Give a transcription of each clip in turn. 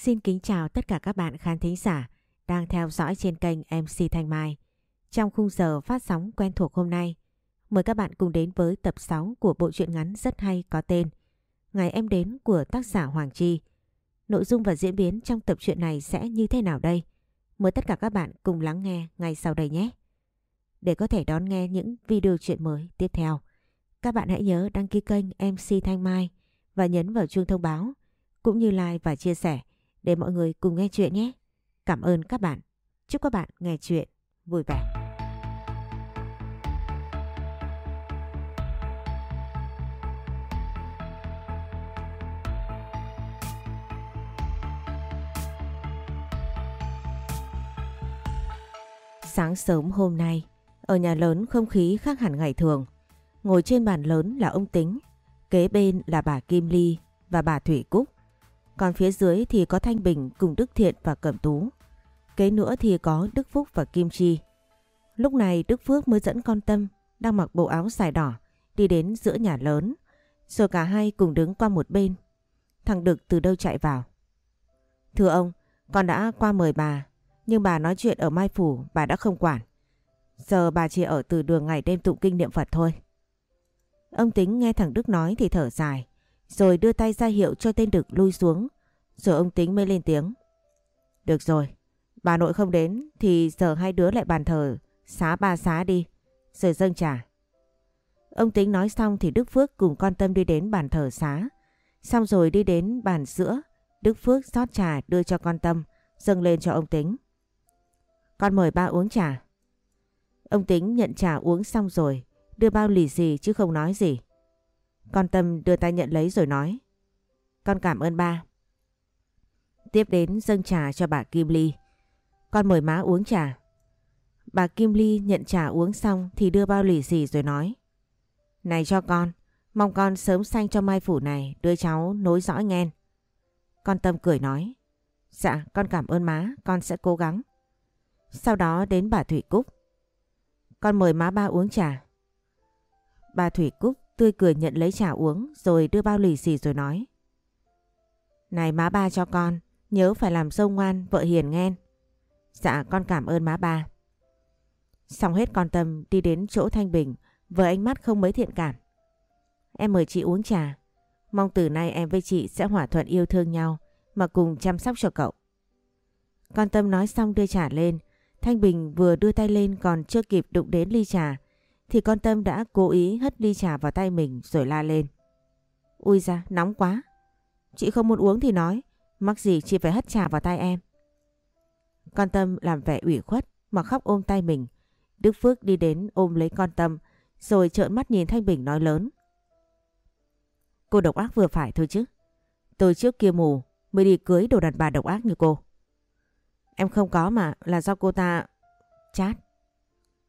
Xin kính chào tất cả các bạn khán thính giả đang theo dõi trên kênh MC Thanh Mai. Trong khung giờ phát sóng quen thuộc hôm nay, mời các bạn cùng đến với tập 6 của bộ truyện ngắn rất hay có tên Ngày em đến của tác giả Hoàng Chi. Nội dung và diễn biến trong tập truyện này sẽ như thế nào đây? Mời tất cả các bạn cùng lắng nghe ngay sau đây nhé. Để có thể đón nghe những video truyện mới tiếp theo, các bạn hãy nhớ đăng ký kênh MC Thanh Mai và nhấn vào chuông thông báo cũng như like và chia sẻ để mọi người cùng nghe chuyện nhé. Cảm ơn các bạn. Chúc các bạn nghe chuyện vui vẻ. Sáng sớm hôm nay, ở nhà lớn không khí khác hẳn ngày thường. Ngồi trên bàn lớn là ông Tính, kế bên là bà Kim Ly và bà Thủy Cúc. Còn phía dưới thì có Thanh Bình cùng Đức Thiện và Cẩm Tú. Kế nữa thì có Đức Phúc và Kim Chi. Lúc này Đức Phước mới dẫn con Tâm đang mặc bộ áo dài đỏ đi đến giữa nhà lớn. Rồi cả hai cùng đứng qua một bên. Thằng Đực từ đâu chạy vào. Thưa ông, con đã qua mời bà. Nhưng bà nói chuyện ở Mai Phủ bà đã không quản. Giờ bà chỉ ở từ đường ngày đêm tụng kinh niệm Phật thôi. Ông Tính nghe thằng Đức nói thì thở dài. Rồi đưa tay ra hiệu cho tên Đực lui xuống. Rồi ông Tính mới lên tiếng. Được rồi, bà nội không đến thì giờ hai đứa lại bàn thờ xá ba xá đi. Rồi dâng trà. Ông Tính nói xong thì Đức Phước cùng con Tâm đi đến bàn thờ xá. Xong rồi đi đến bàn sữa. Đức Phước rót trà đưa cho con Tâm, dâng lên cho ông Tính. Con mời ba uống trà. Ông Tính nhận trà uống xong rồi, đưa bao lì xì chứ không nói gì. Con Tâm đưa tay nhận lấy rồi nói. Con cảm ơn ba. Tiếp đến dâng trà cho bà Kim Ly. Con mời má uống trà. Bà Kim Ly nhận trà uống xong thì đưa bao lì xì rồi nói. Này cho con, mong con sớm sanh cho mai phủ này đứa cháu nối dõi nghen. Con Tâm cười nói. Dạ, con cảm ơn má, con sẽ cố gắng. Sau đó đến bà Thủy Cúc. Con mời má ba uống trà. Bà Thủy Cúc tươi cười nhận lấy trà uống rồi đưa bao lì xì rồi nói. Này má ba cho con, nhớ phải làm dâu ngoan, vợ hiền nghe. Dạ con cảm ơn má ba. Xong hết con tâm đi đến chỗ Thanh Bình với ánh mắt không mấy thiện cảm. Em mời chị uống trà. Mong từ nay em với chị sẽ hòa thuận yêu thương nhau mà cùng chăm sóc cho cậu. Con Tâm nói xong đưa trà lên. Thanh Bình vừa đưa tay lên còn chưa kịp đụng đến ly trà thì con Tâm đã cố ý hất ly trà vào tay mình rồi la lên. Ui ra, nóng quá. Chị không muốn uống thì nói, mắc gì chị phải hất trà vào tay em. Con Tâm làm vẻ ủy khuất mà khóc ôm tay mình. Đức Phước đi đến ôm lấy con Tâm rồi trợn mắt nhìn Thanh Bình nói lớn. Cô độc ác vừa phải thôi chứ. Tôi trước kia mù mới đi cưới đồ đàn bà độc ác như cô. Em không có mà là do cô ta chát.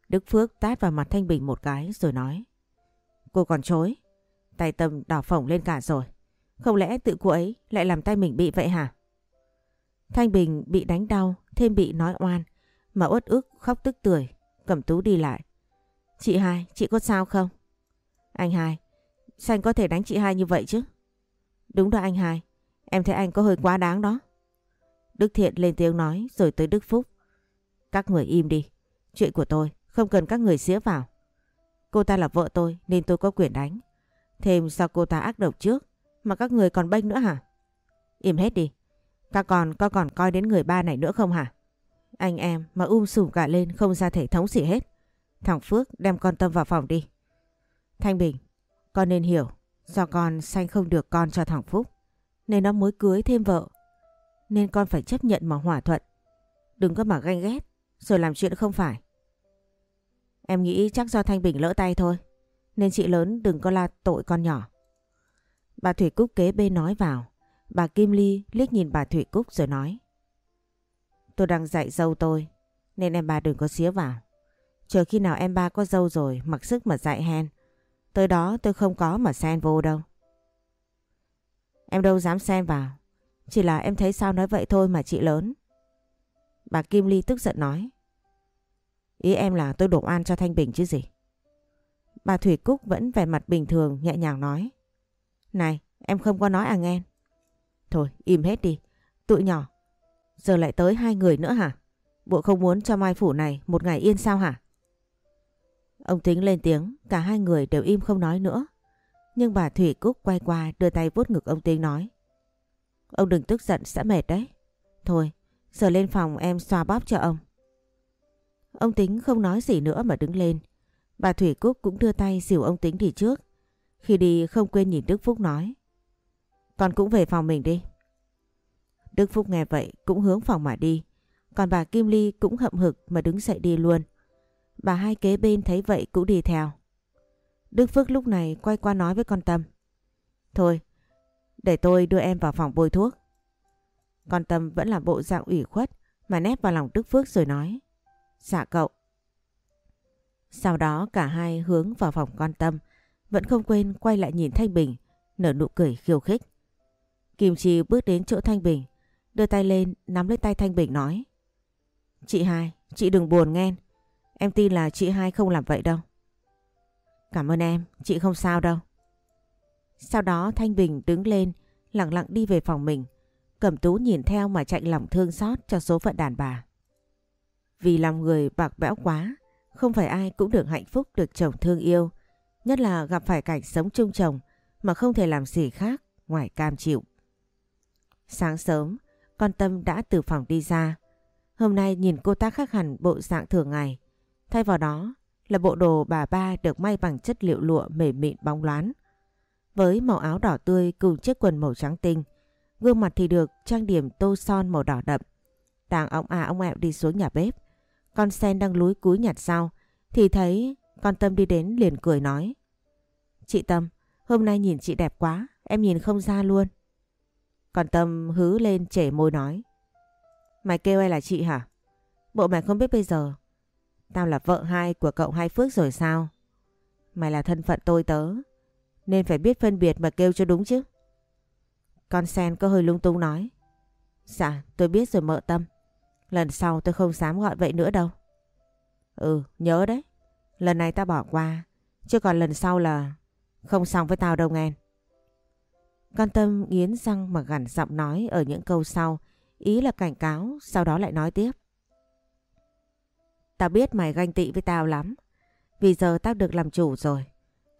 Đức Phước tát vào mặt Thanh Bình một cái rồi nói. Cô còn chối. Tay Tâm đỏ phồng lên cả rồi. Không lẽ tự cô ấy lại làm tay mình bị vậy hả? Thanh Bình bị đánh đau, thêm bị nói oan, mà uất ức khóc tức tưởi, cầm tú đi lại. Chị hai, chị có sao không? Anh hai, sao anh có thể đánh chị hai như vậy chứ? Đúng đó anh hai, em thấy anh có hơi quá đáng đó. Đức Thiện lên tiếng nói rồi tới Đức Phúc. Các người im đi, chuyện của tôi, không cần các người xía vào. Cô ta là vợ tôi nên tôi có quyền đánh. Thêm sao cô ta ác độc trước mà các người còn bênh nữa hả? Im hết đi. Các con có còn coi đến người ba này nữa không hả? Anh em mà um sùm cả lên không ra thể thống gì hết. Thằng Phước đem con Tâm vào phòng đi. Thanh Bình, con nên hiểu do con sanh không được con cho thằng Phúc nên nó mới cưới thêm vợ. Nên con phải chấp nhận mà hòa thuận. Đừng có mà ganh ghét rồi làm chuyện không phải. Em nghĩ chắc do Thanh Bình lỡ tay thôi. Nên chị lớn đừng có la tội con nhỏ. Bà Thủy Cúc kế bên nói vào. Bà Kim Ly liếc nhìn bà Thủy Cúc rồi nói. Tôi đang dạy dâu tôi. Nên em ba đừng có xía vào. Chờ khi nào em ba có dâu rồi, mặc sức mà dạy hen. Tới đó tôi không có mà xen vô đâu. Em đâu dám xen vào. Chỉ là em thấy sao nói vậy thôi mà chị lớn. Bà Kim Ly tức giận nói. Ý em là tôi đổ an cho Thanh Bình chứ gì. Bà Thủy Cúc vẫn vẻ mặt bình thường nhẹ nhàng nói. Này em không có nói à nghe. Thôi im hết đi. tụi nhỏ. Giờ lại tới hai người nữa hả? Bộ không muốn cho Mai Phủ này một ngày yên sao hả? Ông Tính lên tiếng, cả hai người đều im không nói nữa. Nhưng bà Thủy Cúc quay qua đưa tay vuốt ngực ông Tính nói. Ông đừng tức giận sẽ mệt đấy. Thôi, giờ lên phòng em xoa bóp cho ông. Ông Tính không nói gì nữa mà đứng lên. Bà Thủy Cúc cũng đưa tay dìu ông Tính đi trước. Khi đi không quên nhìn Đức Phúc nói. Con cũng về phòng mình đi. Đức Phúc nghe vậy cũng hướng phòng mà đi. Còn bà Kim Ly cũng hậm hực mà đứng dậy đi luôn. Bà hai kế bên thấy vậy cũng đi theo. Đức Phước lúc này quay qua nói với con Tâm. Thôi, để tôi đưa em vào phòng bôi thuốc. Con Tâm vẫn là bộ dạng ủy khuất mà nép vào lòng Đức Phước rồi nói. Dạ cậu. Sau đó cả hai hướng vào phòng con Tâm, vẫn không quên quay lại nhìn Thanh Bình, nở nụ cười khiêu khích. Kim Chi bước đến chỗ Thanh Bình, đưa tay lên nắm lấy tay Thanh Bình nói. Chị hai, chị đừng buồn nghe. Em tin là chị hai không làm vậy đâu. Cảm ơn em, chị không sao đâu. Sau đó Thanh Bình đứng lên, lặng lặng đi về phòng mình. Cẩm tú nhìn theo mà chạy lòng thương xót cho số phận đàn bà. Vì lòng người bạc bẽo quá, không phải ai cũng được hạnh phúc được chồng thương yêu. Nhất là gặp phải cảnh sống chung chồng mà không thể làm gì khác ngoài cam chịu. Sáng sớm, con Tâm đã từ phòng đi ra. Hôm nay nhìn cô ta khác hẳn bộ dạng thường ngày. Thay vào đó là bộ đồ bà ba được may bằng chất liệu lụa mềm mịn bóng loáng. Với màu áo đỏ tươi cùng chiếc quần màu trắng tinh, gương mặt thì được trang điểm tô son màu đỏ đậm. Tàng ông à ông ẹo đi xuống nhà bếp. Con sen đang lúi cúi nhặt rau thì thấy con Tâm đi đến liền cười nói. Chị Tâm, hôm nay nhìn chị đẹp quá, em nhìn không ra luôn. Con Tâm hứ lên trẻ môi nói. Mày kêu ai là chị hả? Bộ mày không biết bây giờ. Tao là vợ hai của cậu Hai Phước rồi sao? Mày là thân phận tôi tớ. Nên phải biết phân biệt mà kêu cho đúng chứ. Con sen có hơi lung tung nói. Dạ tôi biết rồi mợ tâm. Lần sau tôi không dám gọi vậy nữa đâu. Ừ nhớ đấy. Lần này ta bỏ qua. Chứ còn lần sau là không xong với tao đâu nghe. Con Tâm nghiến răng mà gằn giọng nói ở những câu sau. Ý là cảnh cáo, sau đó lại nói tiếp. Tao biết mày ganh tị với tao lắm. Vì giờ tao được làm chủ rồi.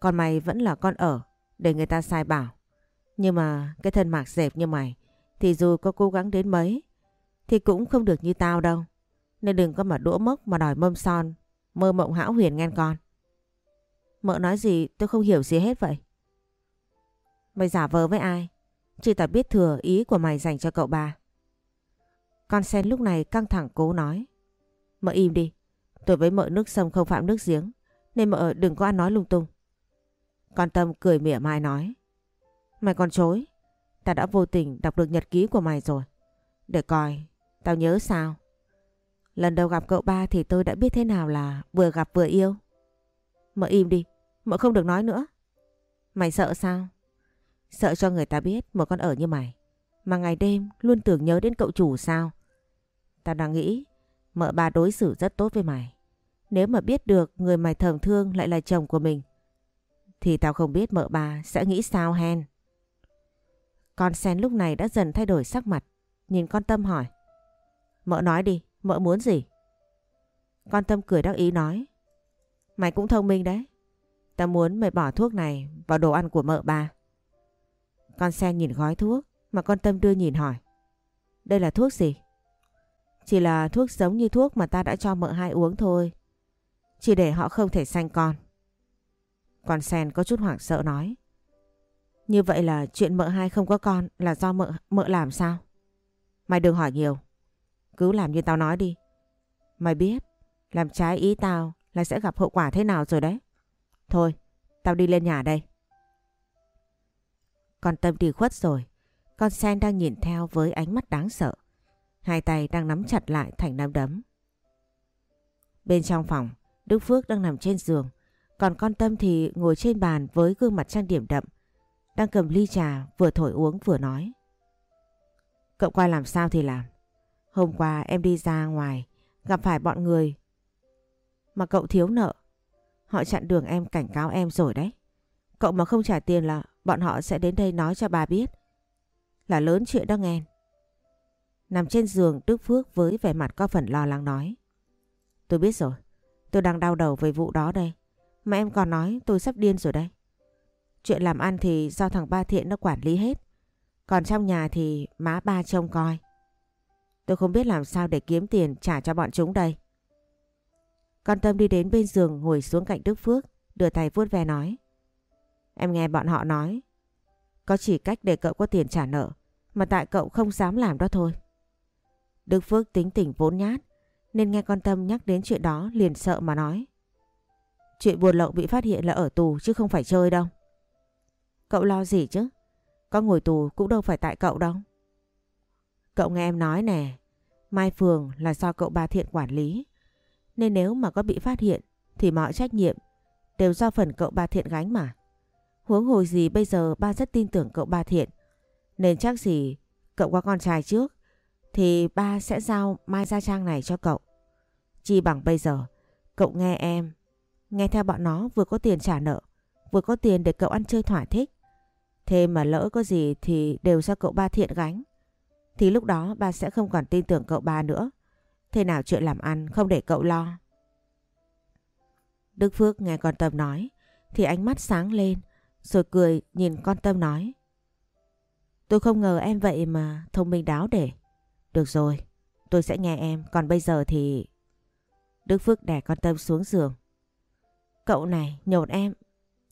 Còn mày vẫn là con ở, để người ta sai bảo. Nhưng mà cái thân mạc dẹp như mày, thì dù có cố gắng đến mấy, thì cũng không được như tao đâu. Nên đừng có mà đũa mốc mà đòi mâm son, mơ mộng hão huyền nghe con. Mợ nói gì tôi không hiểu gì hết vậy. Mày giả vờ với ai? Chỉ tao biết thừa ý của mày dành cho cậu ba. Con sen lúc này căng thẳng cố nói. Mợ im đi. Tôi với mợ nước sông không phạm nước giếng. Nên mợ đừng có ăn nói lung tung. Con Tâm cười mỉa mai nói. Mày còn chối. Ta đã vô tình đọc được nhật ký của mày rồi. Để coi, tao nhớ sao. Lần đầu gặp cậu ba thì tôi đã biết thế nào là vừa gặp vừa yêu. Mợ im đi, mợ không được nói nữa. Mày sợ sao? Sợ cho người ta biết một con ở như mày. Mà ngày đêm luôn tưởng nhớ đến cậu chủ sao? Tao đang nghĩ mợ ba đối xử rất tốt với mày. Nếu mà biết được người mày thầm thương lại là chồng của mình thì tao không biết mợ ba sẽ nghĩ sao hen. Con sen lúc này đã dần thay đổi sắc mặt. Nhìn con Tâm hỏi. Mợ nói đi, mợ muốn gì? Con Tâm cười đắc ý nói. Mày cũng thông minh đấy. ta muốn mày bỏ thuốc này vào đồ ăn của mợ ba. Con sen nhìn gói thuốc mà con Tâm đưa nhìn hỏi. Đây là thuốc gì? Chỉ là thuốc giống như thuốc mà ta đã cho mợ hai uống thôi. Chỉ để họ không thể sanh con. Con sen có chút hoảng sợ nói. Như vậy là chuyện mợ hai không có con là do mợ, mợ làm sao? Mày đừng hỏi nhiều. Cứ làm như tao nói đi. Mày biết, làm trái ý tao là sẽ gặp hậu quả thế nào rồi đấy. Thôi, tao đi lên nhà đây. Con Tâm đi khuất rồi. Con Sen đang nhìn theo với ánh mắt đáng sợ. Hai tay đang nắm chặt lại thành nắm đấm. Bên trong phòng, Đức Phước đang nằm trên giường. Còn con Tâm thì ngồi trên bàn với gương mặt trang điểm đậm. Đang cầm ly trà vừa thổi uống vừa nói. Cậu quay làm sao thì làm. Hôm qua em đi ra ngoài, gặp phải bọn người mà cậu thiếu nợ. Họ chặn đường em cảnh cáo em rồi đấy. Cậu mà không trả tiền là bọn họ sẽ đến đây nói cho bà biết. Là lớn chuyện đó nghe. Nằm trên giường, Đức Phước với vẻ mặt có phần lo lắng nói. Tôi biết rồi. Tôi đang đau đầu về vụ đó đây. Mà em còn nói tôi sắp điên rồi đây. Chuyện làm ăn thì do thằng Ba Thiện nó quản lý hết. Còn trong nhà thì má ba trông coi. Tôi không biết làm sao để kiếm tiền trả cho bọn chúng đây. Con Tâm đi đến bên giường ngồi xuống cạnh Đức Phước, đưa tay vuốt ve nói. Em nghe bọn họ nói, có chỉ cách để cậu có tiền trả nợ, mà tại cậu không dám làm đó thôi. Đức Phước tính tình vốn nhát, nên nghe con Tâm nhắc đến chuyện đó liền sợ mà nói. Chuyện buồn lậu bị phát hiện là ở tù chứ không phải chơi đâu. Cậu lo gì chứ? Có ngồi tù cũng đâu phải tại cậu đâu. Cậu nghe em nói nè, Mai Phường là do cậu ba Thiện quản lý. Nên nếu mà có bị phát hiện thì mọi trách nhiệm đều do phần cậu ba Thiện gánh mà. Huống hồi gì bây giờ ba rất tin tưởng cậu ba Thiện. Nên chắc gì cậu có con trai trước thì ba sẽ giao Mai Gia Trang này cho cậu. Chi bằng bây giờ cậu nghe em, nghe theo bọn nó vừa có tiền trả nợ, vừa có tiền để cậu ăn chơi thỏa thích. Thế mà lỡ có gì thì đều do cậu ba thiện gánh. Thì lúc đó ba sẽ không còn tin tưởng cậu ba nữa. Thế nào chuyện làm ăn không để cậu lo. Đức Phước nghe con Tâm nói thì ánh mắt sáng lên rồi cười nhìn con Tâm nói. Tôi không ngờ em vậy mà thông minh đáo để. Được rồi, tôi sẽ nghe em. Còn bây giờ thì... Đức Phước đè con Tâm xuống giường. Cậu này, nhột em.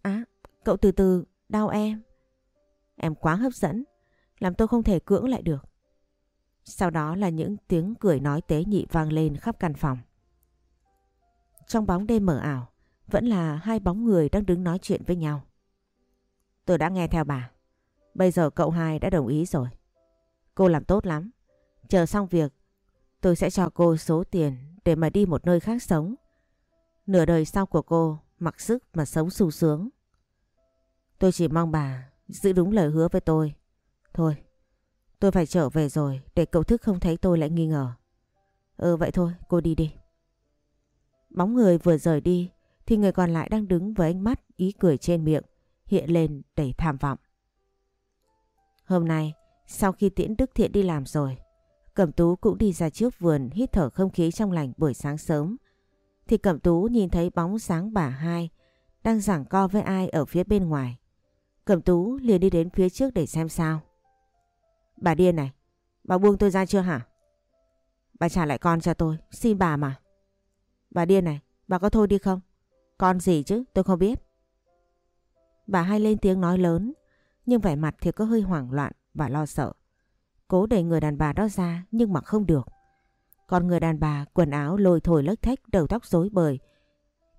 Á, cậu từ từ, đau em. Em quá hấp dẫn, làm tôi không thể cưỡng lại được. Sau đó là những tiếng cười nói tế nhị vang lên khắp căn phòng. Trong bóng đêm mờ ảo, vẫn là hai bóng người đang đứng nói chuyện với nhau. Tôi đã nghe theo bà. Bây giờ cậu hai đã đồng ý rồi. Cô làm tốt lắm. Chờ xong việc, tôi sẽ cho cô số tiền để mà đi một nơi khác sống. Nửa đời sau của cô mặc sức mà sống sung sướng. Tôi chỉ mong bà giữ đúng lời hứa với tôi. Thôi, tôi phải trở về rồi để cậu thức không thấy tôi lại nghi ngờ. Ừ vậy thôi, cô đi đi. Bóng người vừa rời đi thì người còn lại đang đứng với ánh mắt ý cười trên miệng hiện lên đầy tham vọng. Hôm nay, sau khi tiễn Đức Thiện đi làm rồi, Cẩm Tú cũng đi ra trước vườn hít thở không khí trong lành buổi sáng sớm. Thì Cẩm Tú nhìn thấy bóng sáng bà hai đang giảng co với ai ở phía bên ngoài. Cẩm Tú liền đi đến phía trước để xem sao. Bà điên này, bà buông tôi ra chưa hả? Bà trả lại con cho tôi, xin bà mà. Bà điên này, bà có thôi đi không? Con gì chứ, tôi không biết. Bà hai lên tiếng nói lớn, nhưng vẻ mặt thì có hơi hoảng loạn và lo sợ. Cố đẩy người đàn bà đó ra nhưng mà không được. Còn người đàn bà quần áo lôi thổi lếch thách đầu tóc rối bời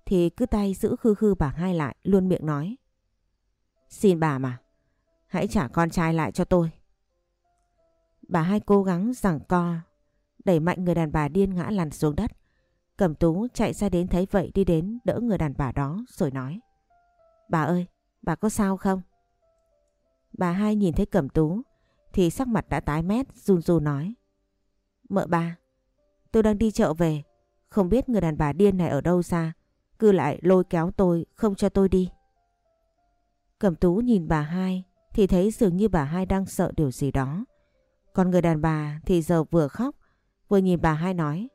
thì cứ tay giữ khư khư bà hai lại luôn miệng nói. Xin bà mà, hãy trả con trai lại cho tôi. Bà hai cố gắng giằng co, đẩy mạnh người đàn bà điên ngã lăn xuống đất. Cẩm tú chạy ra đến thấy vậy đi đến đỡ người đàn bà đó rồi nói. Bà ơi, bà có sao không? Bà hai nhìn thấy cẩm tú thì sắc mặt đã tái mét run run nói. Mợ bà, tôi đang đi chợ về, không biết người đàn bà điên này ở đâu ra, cứ lại lôi kéo tôi không cho tôi đi. Cẩm tú nhìn bà hai thì thấy dường như bà hai đang sợ điều gì đó. Còn người đàn bà thì giờ vừa khóc vừa nhìn bà hai nói.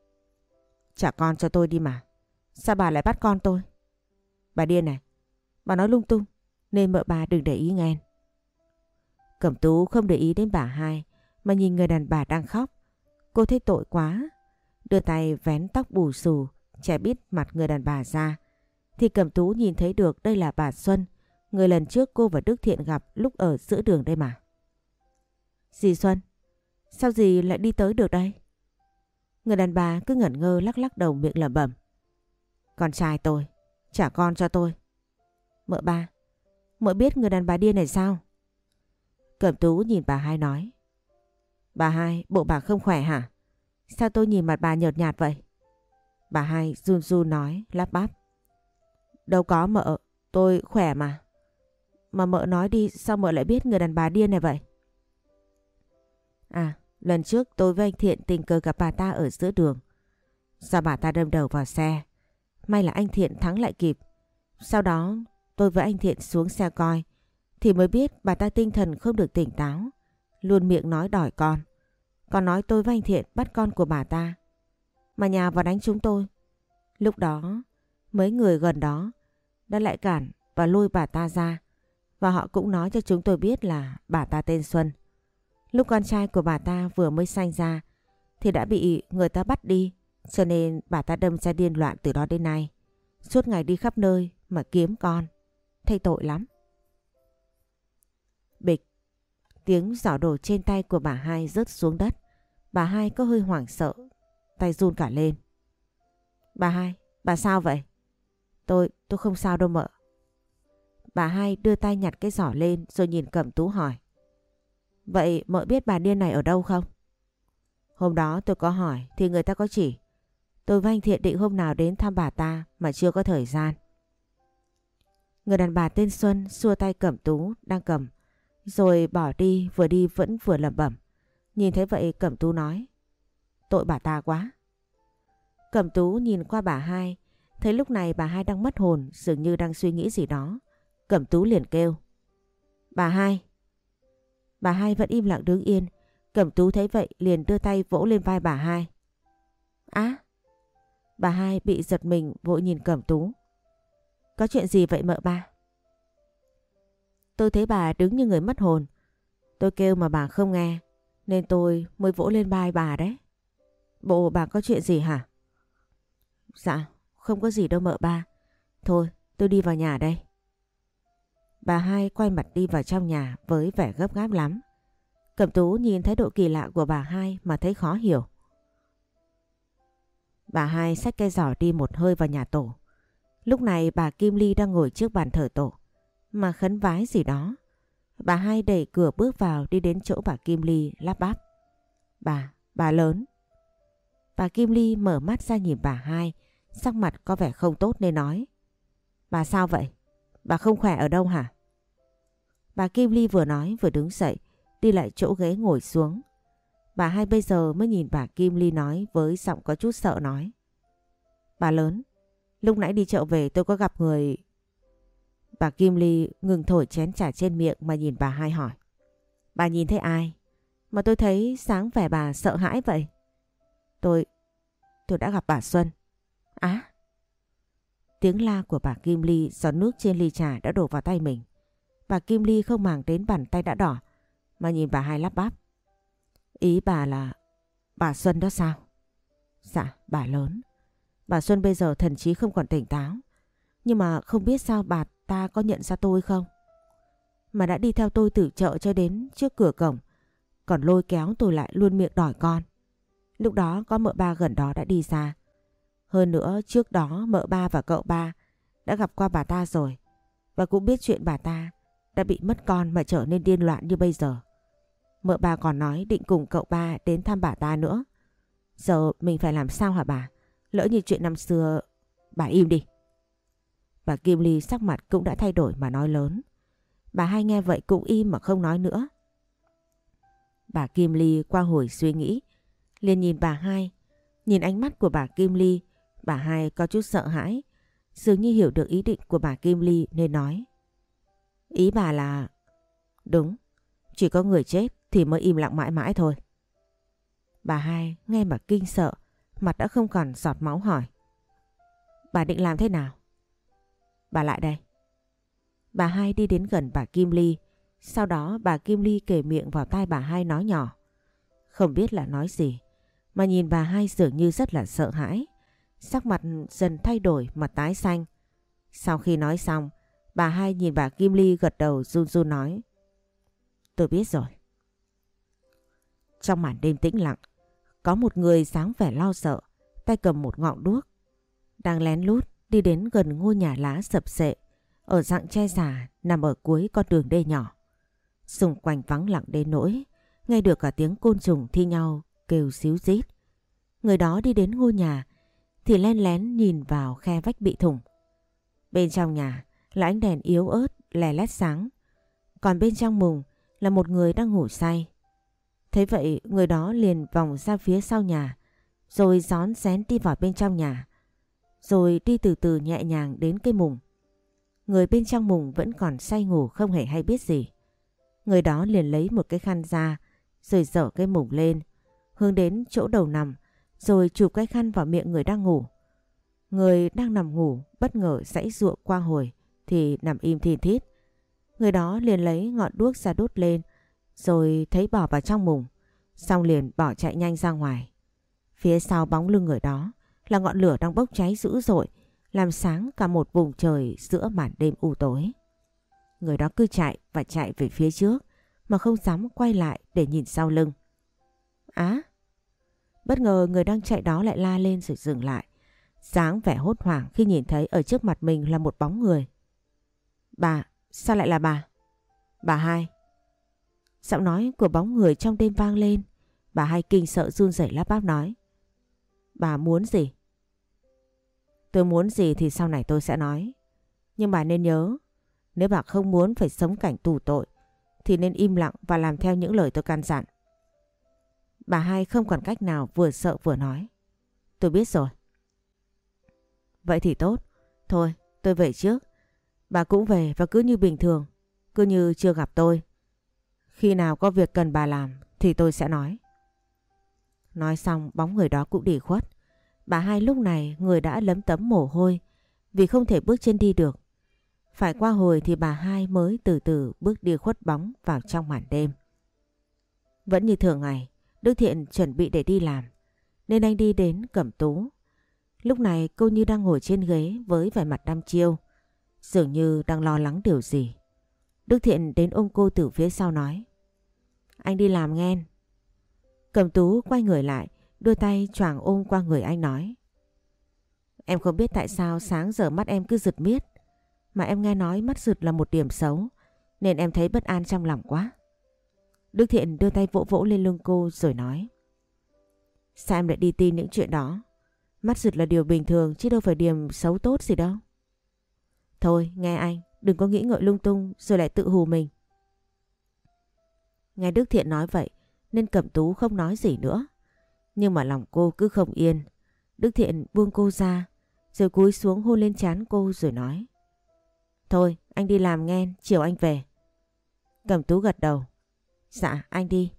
Trả con cho tôi đi mà. Sao bà lại bắt con tôi? Bà điên này. Bà nói lung tung nên mợ bà đừng để ý nghe. Cẩm tú không để ý đến bà hai mà nhìn người đàn bà đang khóc. Cô thấy tội quá. Đưa tay vén tóc bù xù trẻ biết mặt người đàn bà ra. Thì Cẩm tú nhìn thấy được đây là bà Xuân Người lần trước cô và Đức Thiện gặp lúc ở giữa đường đây mà. Dì Xuân, sao dì lại đi tới được đây? Người đàn bà cứ ngẩn ngơ lắc lắc đầu miệng lẩm bẩm. Con trai tôi, trả con cho tôi. Mợ ba, mợ biết người đàn bà điên này sao? Cẩm tú nhìn bà hai nói. Bà hai, bộ bà không khỏe hả? Sao tôi nhìn mặt bà nhợt nhạt vậy? Bà hai run run nói, lắp bắp. Đâu có mợ, tôi khỏe mà. Mà mợ nói đi sao mợ lại biết người đàn bà điên này vậy? À, lần trước tôi với anh Thiện tình cờ gặp bà ta ở giữa đường. Do bà ta đâm đầu vào xe. May là anh Thiện thắng lại kịp. Sau đó, tôi với anh Thiện xuống xe coi. Thì mới biết bà ta tinh thần không được tỉnh táo. Luôn miệng nói đòi con. Còn nói tôi với anh Thiện bắt con của bà ta. Mà nhà vào đánh chúng tôi. Lúc đó, mấy người gần đó đã lại cản và lôi bà ta ra. Và họ cũng nói cho chúng tôi biết là bà ta tên Xuân. Lúc con trai của bà ta vừa mới sanh ra thì đã bị người ta bắt đi. Cho nên bà ta đâm ra điên loạn từ đó đến nay. Suốt ngày đi khắp nơi mà kiếm con. thay tội lắm. Bịch. Tiếng giỏ đồ trên tay của bà hai rớt xuống đất. Bà hai có hơi hoảng sợ. Tay run cả lên. Bà hai, bà sao vậy? Tôi, tôi không sao đâu mợ. Bà hai đưa tay nhặt cái giỏ lên rồi nhìn Cẩm Tú hỏi. Vậy mợ biết bà điên này ở đâu không? Hôm đó tôi có hỏi, thì người ta có chỉ. Tôi với anh Thiện định hôm nào đến thăm bà ta mà chưa có thời gian. Người đàn bà tên Xuân xua tay Cẩm Tú, đang cầm. Rồi bỏ đi, vừa đi vẫn vừa lẩm bẩm. Nhìn thấy vậy Cẩm Tú nói. Tội bà ta quá. Cẩm Tú nhìn qua bà hai. Thấy lúc này bà hai đang mất hồn, dường như đang suy nghĩ gì đó. Cẩm Tú liền kêu. Bà hai. Bà hai vẫn im lặng đứng yên. Cẩm Tú thấy vậy liền đưa tay vỗ lên vai bà hai. Á! bà hai bị giật mình vội nhìn Cẩm Tú. Có chuyện gì vậy mợ ba? Tôi thấy bà đứng như người mất hồn. Tôi kêu mà bà không nghe. Nên tôi mới vỗ lên vai bà đấy. Bộ bà có chuyện gì hả? Dạ, không có gì đâu mợ ba. Thôi, tôi đi vào nhà đây. Bà hai quay mặt đi vào trong nhà với vẻ gấp gáp lắm. Cẩm tú nhìn thái độ kỳ lạ của bà hai mà thấy khó hiểu. Bà hai xách cây giỏ đi một hơi vào nhà tổ. Lúc này bà Kim Ly đang ngồi trước bàn thờ tổ mà khấn vái gì đó. Bà hai đẩy cửa bước vào đi đến chỗ bà Kim Ly lắp bắp. Bà, bà lớn. Bà Kim Ly mở mắt ra nhìn bà hai, sắc mặt có vẻ không tốt nên nói. Bà sao vậy? Bà không khỏe ở đâu hả? Bà Kim Ly vừa nói vừa đứng dậy, đi lại chỗ ghế ngồi xuống. Bà hai bây giờ mới nhìn bà Kim Ly nói với giọng có chút sợ nói. Bà lớn, lúc nãy đi chợ về tôi có gặp người... Bà Kim Ly ngừng thổi chén trà trên miệng mà nhìn bà hai hỏi. Bà nhìn thấy ai? Mà tôi thấy sáng vẻ bà sợ hãi vậy. Tôi... tôi đã gặp bà Xuân. Á! Tiếng la của bà Kim Ly do nước trên ly trà đã đổ vào tay mình. Bà Kim Ly không màng đến bàn tay đã đỏ mà nhìn bà hai lắp bắp. Ý bà là bà Xuân đó sao? Dạ, bà lớn. Bà Xuân bây giờ thần trí không còn tỉnh táo. Nhưng mà không biết sao bà ta có nhận ra tôi không? Mà đã đi theo tôi từ chợ cho đến trước cửa cổng. Còn lôi kéo tôi lại luôn miệng đòi con. Lúc đó có mợ ba gần đó đã đi ra. Hơn nữa trước đó mợ ba và cậu ba đã gặp qua bà ta rồi. Và cũng biết chuyện bà ta đã bị mất con mà trở nên điên loạn như bây giờ. Mợ bà còn nói định cùng cậu ba đến thăm bà ta nữa. Giờ mình phải làm sao hả bà? Lỡ như chuyện năm xưa... Bà im đi. Bà Kim Ly sắc mặt cũng đã thay đổi mà nói lớn. Bà hai nghe vậy cũng im mà không nói nữa. Bà Kim Ly qua hồi suy nghĩ, liền nhìn bà hai. Nhìn ánh mắt của bà Kim Ly, bà hai có chút sợ hãi. Dường như hiểu được ý định của bà Kim Ly nên nói. Ý bà là... Đúng, chỉ có người chết thì mới im lặng mãi mãi thôi. Bà hai nghe mà kinh sợ, mặt đã không còn giọt máu hỏi. Bà định làm thế nào? Bà lại đây. Bà hai đi đến gần bà Kim Ly, sau đó bà Kim Ly kể miệng vào tai bà hai nói nhỏ. Không biết là nói gì, mà nhìn bà hai dường như rất là sợ hãi. Sắc mặt dần thay đổi mà tái xanh. Sau khi nói xong, bà hai nhìn bà Kim Ly gật đầu run run nói. Tôi biết rồi. Trong màn đêm tĩnh lặng, có một người sáng vẻ lo sợ, tay cầm một ngọn đuốc. Đang lén lút đi đến gần ngôi nhà lá sập sệ, ở dạng che giả nằm ở cuối con đường đê nhỏ. Xung quanh vắng lặng đến nỗi, nghe được cả tiếng côn trùng thi nhau kêu xíu rít. Người đó đi đến ngôi nhà thì len lén nhìn vào khe vách bị thủng. Bên trong nhà là ánh đèn yếu ớt, lè lét sáng. Còn bên trong mùng là một người đang ngủ say. Thế vậy, người đó liền vòng ra phía sau nhà, rồi gión xén đi vào bên trong nhà, rồi đi từ từ nhẹ nhàng đến cây mùng. Người bên trong mùng vẫn còn say ngủ không hề hay biết gì. Người đó liền lấy một cái khăn ra, rồi dở cây mùng lên, hướng đến chỗ đầu nằm, rồi chụp cái khăn vào miệng người đang ngủ. Người đang nằm ngủ bất ngờ dãy ruộng qua hồi thì nằm im thiên thít. Người đó liền lấy ngọn đuốc ra đốt lên, rồi thấy bỏ vào trong mùng. Xong liền bỏ chạy nhanh ra ngoài. Phía sau bóng lưng người đó là ngọn lửa đang bốc cháy dữ dội, làm sáng cả một vùng trời giữa màn đêm u tối. Người đó cứ chạy và chạy về phía trước, mà không dám quay lại để nhìn sau lưng. Á! bất ngờ người đang chạy đó lại la lên rồi dừng lại. Sáng vẻ hốt hoảng khi nhìn thấy ở trước mặt mình là một bóng người. Bà, sao lại là bà? Bà hai. Giọng nói của bóng người trong đêm vang lên. Bà hai kinh sợ run rẩy lắp bắp nói. Bà muốn gì? Tôi muốn gì thì sau này tôi sẽ nói. Nhưng bà nên nhớ, nếu bà không muốn phải sống cảnh tù tội, thì nên im lặng và làm theo những lời tôi can dặn. Bà hai không còn cách nào vừa sợ vừa nói. Tôi biết rồi. Vậy thì tốt. Thôi, tôi về trước. Bà cũng về và cứ như bình thường. Cứ như chưa gặp tôi. Khi nào có việc cần bà làm thì tôi sẽ nói. Nói xong bóng người đó cũng đi khuất. Bà hai lúc này người đã lấm tấm mồ hôi vì không thể bước chân đi được. Phải qua hồi thì bà hai mới từ từ bước đi khuất bóng vào trong màn đêm. Vẫn như thường ngày, Đức Thiện chuẩn bị để đi làm, nên anh đi đến cẩm tú. Lúc này cô như đang ngồi trên ghế với vẻ mặt đăm chiêu, dường như đang lo lắng điều gì. Đức Thiện đến ôm cô từ phía sau nói. Anh đi làm nghe. Cầm tú quay người lại, đưa tay choàng ôm qua người anh nói. Em không biết tại sao sáng giờ mắt em cứ giật miết, mà em nghe nói mắt giật là một điểm xấu, nên em thấy bất an trong lòng quá. Đức Thiện đưa tay vỗ vỗ lên lưng cô rồi nói. Sao em lại đi tin những chuyện đó? Mắt giật là điều bình thường chứ đâu phải điểm xấu tốt gì đâu. Thôi nghe anh, đừng có nghĩ ngợi lung tung rồi lại tự hù mình. Nghe Đức Thiện nói vậy nên Cẩm Tú không nói gì nữa. Nhưng mà lòng cô cứ không yên. Đức Thiện buông cô ra rồi cúi xuống hôn lên trán cô rồi nói. Thôi anh đi làm nghe, chiều anh về. Cẩm Tú gật đầu. Dạ anh đi.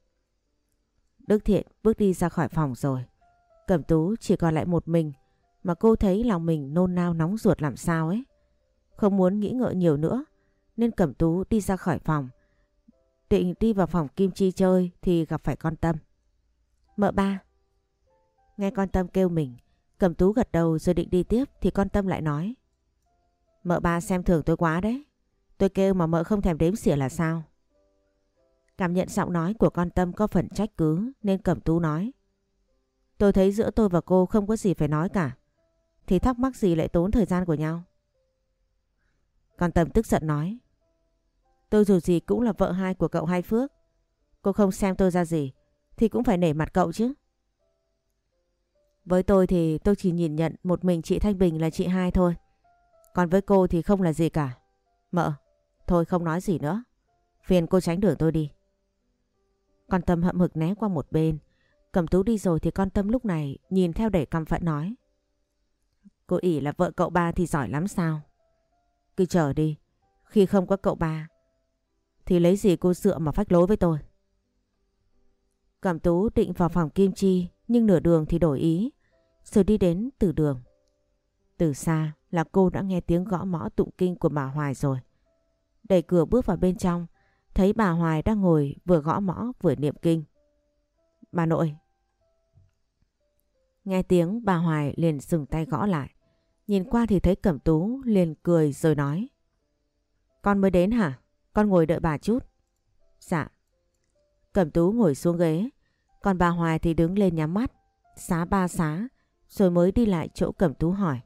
Đức Thiện bước đi ra khỏi phòng rồi. Cẩm Tú chỉ còn lại một mình mà cô thấy lòng mình nôn nao nóng ruột làm sao ấy. Không muốn nghĩ ngợi nhiều nữa nên Cẩm Tú đi ra khỏi phòng. Định đi vào phòng Kim Chi chơi thì gặp phải con Tâm. Mợ ba. Nghe con Tâm kêu mình, Cẩm Tú gật đầu rồi định đi tiếp thì con Tâm lại nói. Mợ ba xem thường tôi quá đấy. Tôi kêu mà mợ không thèm đếm xỉa là sao? Cảm nhận giọng nói của con Tâm có phần trách cứ nên Cẩm Tú nói. Tôi thấy giữa tôi và cô không có gì phải nói cả. Thì thắc mắc gì lại tốn thời gian của nhau. Con Tâm tức giận nói. Tôi dù gì cũng là vợ hai của cậu Hai Phước. Cô không xem tôi ra gì thì cũng phải nể mặt cậu chứ. Với tôi thì tôi chỉ nhìn nhận một mình chị Thanh Bình là chị hai thôi. Còn với cô thì không là gì cả. Mợ, thôi không nói gì nữa. Phiền cô tránh đường tôi đi. Con Tâm hậm hực né qua một bên. Cầm tú đi rồi thì con Tâm lúc này nhìn theo để căm phận nói. Cô ỉ là vợ cậu ba thì giỏi lắm sao? Cứ chờ đi. Khi không có cậu ba, thì lấy gì cô dựa mà phách lối với tôi? Cẩm tú định vào phòng Kim Chi, nhưng nửa đường thì đổi ý rồi đi đến từ đường. Từ xa là cô đã nghe tiếng gõ mõ tụng kinh của bà Hoài rồi. Đẩy cửa bước vào bên trong, Thấy bà Hoài đang ngồi vừa gõ mõ vừa niệm kinh. Bà nội. Nghe tiếng, bà Hoài liền dừng tay gõ lại. Nhìn qua thì thấy Cẩm Tú liền cười rồi nói. Con mới đến hả? Con ngồi đợi bà chút. Dạ. Cẩm Tú ngồi xuống ghế. Còn bà Hoài thì đứng lên nhắm mắt. Xá ba xá. Rồi mới đi lại chỗ Cẩm Tú hỏi.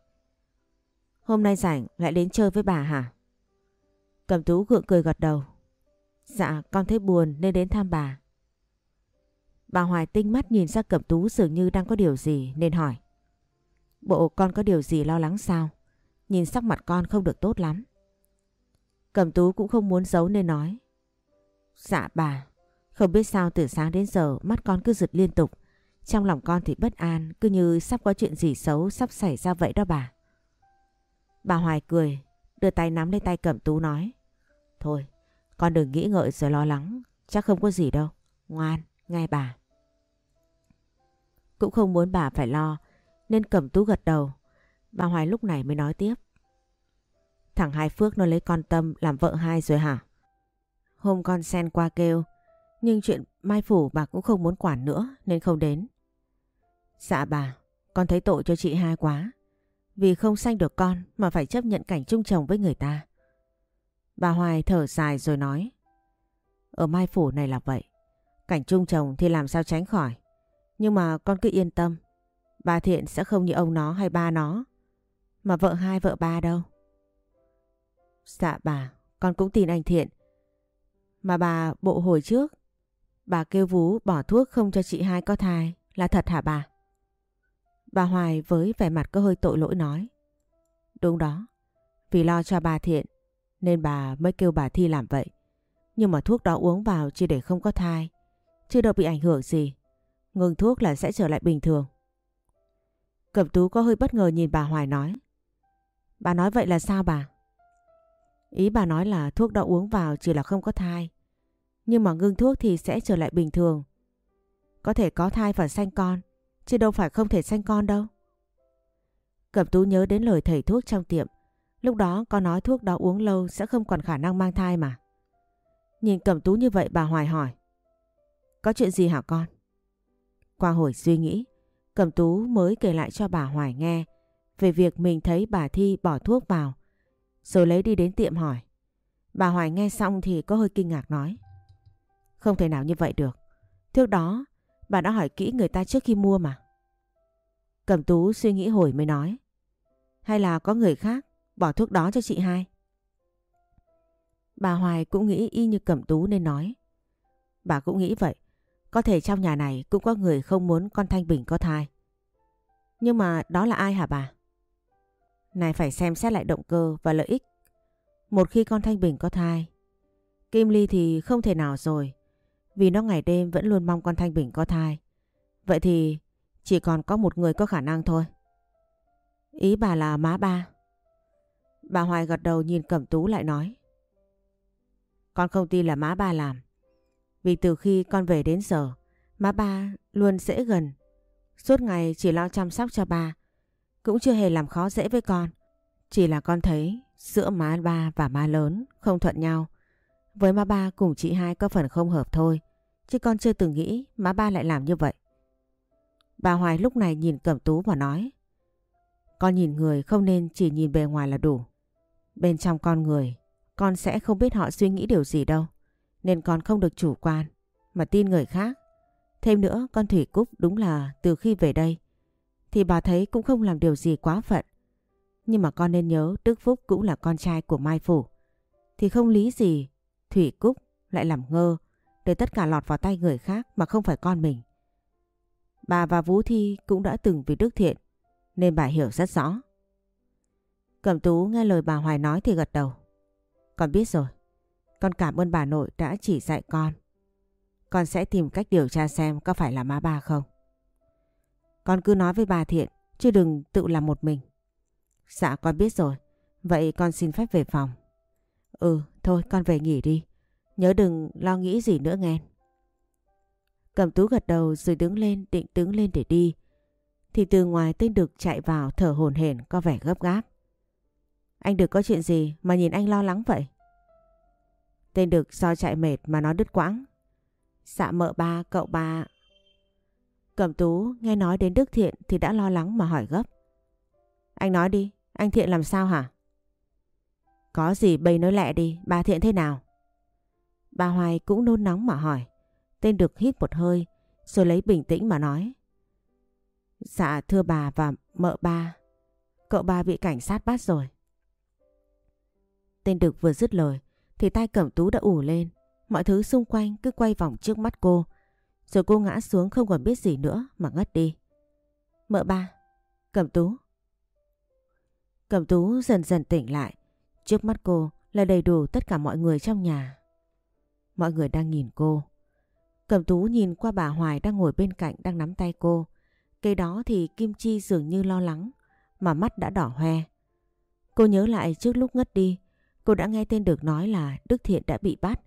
Hôm nay rảnh, lại đến chơi với bà hả? Cẩm Tú gượng cười gật đầu. Dạ con thấy buồn nên đến thăm bà. Bà Hoài tinh mắt nhìn ra Cẩm Tú dường như đang có điều gì nên hỏi. Bộ con có điều gì lo lắng sao? Nhìn sắc mặt con không được tốt lắm. Cẩm Tú cũng không muốn giấu nên nói. Dạ bà, không biết sao từ sáng đến giờ mắt con cứ giật liên tục. Trong lòng con thì bất an, cứ như sắp có chuyện gì xấu sắp xảy ra vậy đó bà. Bà Hoài cười, đưa tay nắm lấy tay Cẩm Tú nói. Thôi, con đừng nghĩ ngợi rồi lo lắng, chắc không có gì đâu. Ngoan, nghe bà. cũng không muốn bà phải lo, nên Cẩm Tú gật đầu. Bà Hoài lúc này mới nói tiếp. Thằng Hai Phước nó lấy con Tâm làm vợ hai rồi hả? Hôm con sen qua kêu, nhưng chuyện Mai Phủ bà cũng không muốn quản nữa nên không đến. Dạ bà, con thấy tội cho chị hai quá. Vì không sanh được con mà phải chấp nhận cảnh chung chồng với người ta. Bà Hoài thở dài rồi nói. Ở Mai Phủ này là vậy. Cảnh chung chồng thì làm sao tránh khỏi. Nhưng mà con cứ yên tâm. Bà Thiện sẽ không như ông nó hay ba nó. Mà vợ hai vợ ba đâu. Dạ bà, con cũng tin anh Thiện. Mà bà bộ hồi trước, bà kêu vú bỏ thuốc không cho chị hai có thai, là thật hả bà? Bà Hoài với vẻ mặt có hơi tội lỗi nói. Đúng đó, vì lo cho bà Thiện nên bà mới kêu bà Thi làm vậy. Nhưng mà thuốc đó uống vào chỉ để không có thai, chứ đâu bị ảnh hưởng gì. Ngừng thuốc là sẽ trở lại bình thường. Cẩm tú có hơi bất ngờ nhìn bà Hoài nói. Bà nói vậy là sao bà? Ý bà nói là thuốc đó uống vào chỉ là không có thai. Nhưng mà ngưng thuốc thì sẽ trở lại bình thường. Có thể có thai và sanh con, chứ đâu phải không thể sanh con đâu. Cẩm tú nhớ đến lời thầy thuốc trong tiệm. Lúc đó có nói thuốc đó uống lâu sẽ không còn khả năng mang thai mà. Nhìn Cẩm tú như vậy bà Hoài hỏi. Có chuyện gì hả con? Qua hồi suy nghĩ, Cẩm tú mới kể lại cho bà Hoài nghe về việc mình thấy bà Thi bỏ thuốc vào rồi lấy đi đến tiệm hỏi. Bà Hoài nghe xong thì có hơi kinh ngạc nói. Không thể nào như vậy được. Trước đó, bà đã hỏi kỹ người ta trước khi mua mà. Cẩm tú suy nghĩ hồi mới nói. Hay là có người khác bỏ thuốc đó cho chị hai? Bà Hoài cũng nghĩ y như Cẩm tú nên nói. Bà cũng nghĩ vậy. Có thể trong nhà này cũng có người không muốn con Thanh Bình có thai. Nhưng mà đó là ai hả bà? Này phải xem xét lại động cơ và lợi ích. Một khi con Thanh Bình có thai, Kim Ly thì không thể nào rồi. Vì nó ngày đêm vẫn luôn mong con Thanh Bình có thai. Vậy thì chỉ còn có một người có khả năng thôi. Ý bà là má ba. Bà Hoài gật đầu nhìn Cẩm Tú lại nói. Con không tin là má ba làm. Vì từ khi con về đến giờ, má ba luôn dễ gần. Suốt ngày chỉ lo chăm sóc cho ba. Cũng chưa hề làm khó dễ với con. Chỉ là con thấy giữa má ba và má lớn không thuận nhau. Với má ba cùng chị hai có phần không hợp thôi. Chứ con chưa từng nghĩ má ba lại làm như vậy. Bà Hoài lúc này nhìn Cẩm Tú và nói. Con nhìn người không nên chỉ nhìn bề ngoài là đủ. Bên trong con người, con sẽ không biết họ suy nghĩ điều gì đâu. Nên con không được chủ quan, mà tin người khác. Thêm nữa, con Thủy Cúc đúng là từ khi về đây, thì bà thấy cũng không làm điều gì quá phận. Nhưng mà con nên nhớ Đức Phúc cũng là con trai của Mai Phủ. Thì không lý gì Thủy Cúc lại làm ngơ để tất cả lọt vào tay người khác mà không phải con mình. Bà và Vũ Thi cũng đã từng vì Đức Thiện nên bà hiểu rất rõ. Cẩm Tú nghe lời bà Hoài nói thì gật đầu. Con biết rồi. Con cảm ơn bà nội đã chỉ dạy con. Con sẽ tìm cách điều tra xem có phải là má ba không. Con cứ nói với bà Thiện chứ đừng tự làm một mình. Dạ con biết rồi. Vậy con xin phép về phòng. Ừ, thôi con về nghỉ đi. Nhớ đừng lo nghĩ gì nữa nghe. Cầm tú gật đầu rồi đứng lên định đứng lên để đi. Thì từ ngoài tên Đực chạy vào thở hồn hển có vẻ gấp gáp. Anh Đực có chuyện gì mà nhìn anh lo lắng vậy? Tên Đực do chạy mệt mà nó đứt quãng. Dạ mợ ba, cậu ba. Cẩm tú nghe nói đến Đức Thiện thì đã lo lắng mà hỏi gấp. Anh nói đi, anh Thiện làm sao hả? Có gì bày nói lẹ đi, bà Thiện thế nào? Bà Hoài cũng nôn nóng mà hỏi. Tên được hít một hơi rồi lấy bình tĩnh mà nói. Dạ thưa bà và mợ ba, cậu ba bị cảnh sát bắt rồi. Tên Đực vừa dứt lời thì tay cẩm tú đã ủ lên. Mọi thứ xung quanh cứ quay vòng trước mắt cô. Rồi cô ngã xuống không còn biết gì nữa mà ngất đi. Mợ ba, cẩm tú. Cẩm tú dần dần tỉnh lại. Trước mắt cô là đầy đủ tất cả mọi người trong nhà. Mọi người đang nhìn cô. Cẩm tú nhìn qua bà Hoài đang ngồi bên cạnh đang nắm tay cô. Cây đó thì Kim Chi dường như lo lắng mà mắt đã đỏ hoe. Cô nhớ lại trước lúc ngất đi cô đã nghe tên được nói là Đức Thiện đã bị bắt.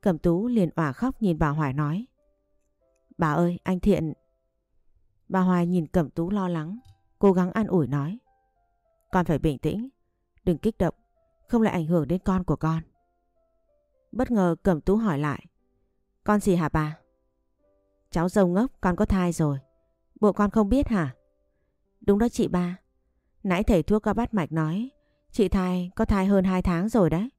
Cẩm tú liền òa khóc nhìn bà Hoài nói. Bà ơi anh Thiện... Bà Hoài nhìn Cẩm Tú lo lắng, cố gắng an ủi nói. Con phải bình tĩnh, đừng kích động, không lại ảnh hưởng đến con của con. Bất ngờ Cẩm Tú hỏi lại. Con gì hả bà? Cháu dâu ngốc con có thai rồi. Bộ con không biết hả? Đúng đó chị ba. Nãy thầy thuốc có bắt mạch nói chị thai, có thai hơn 2 tháng rồi đấy.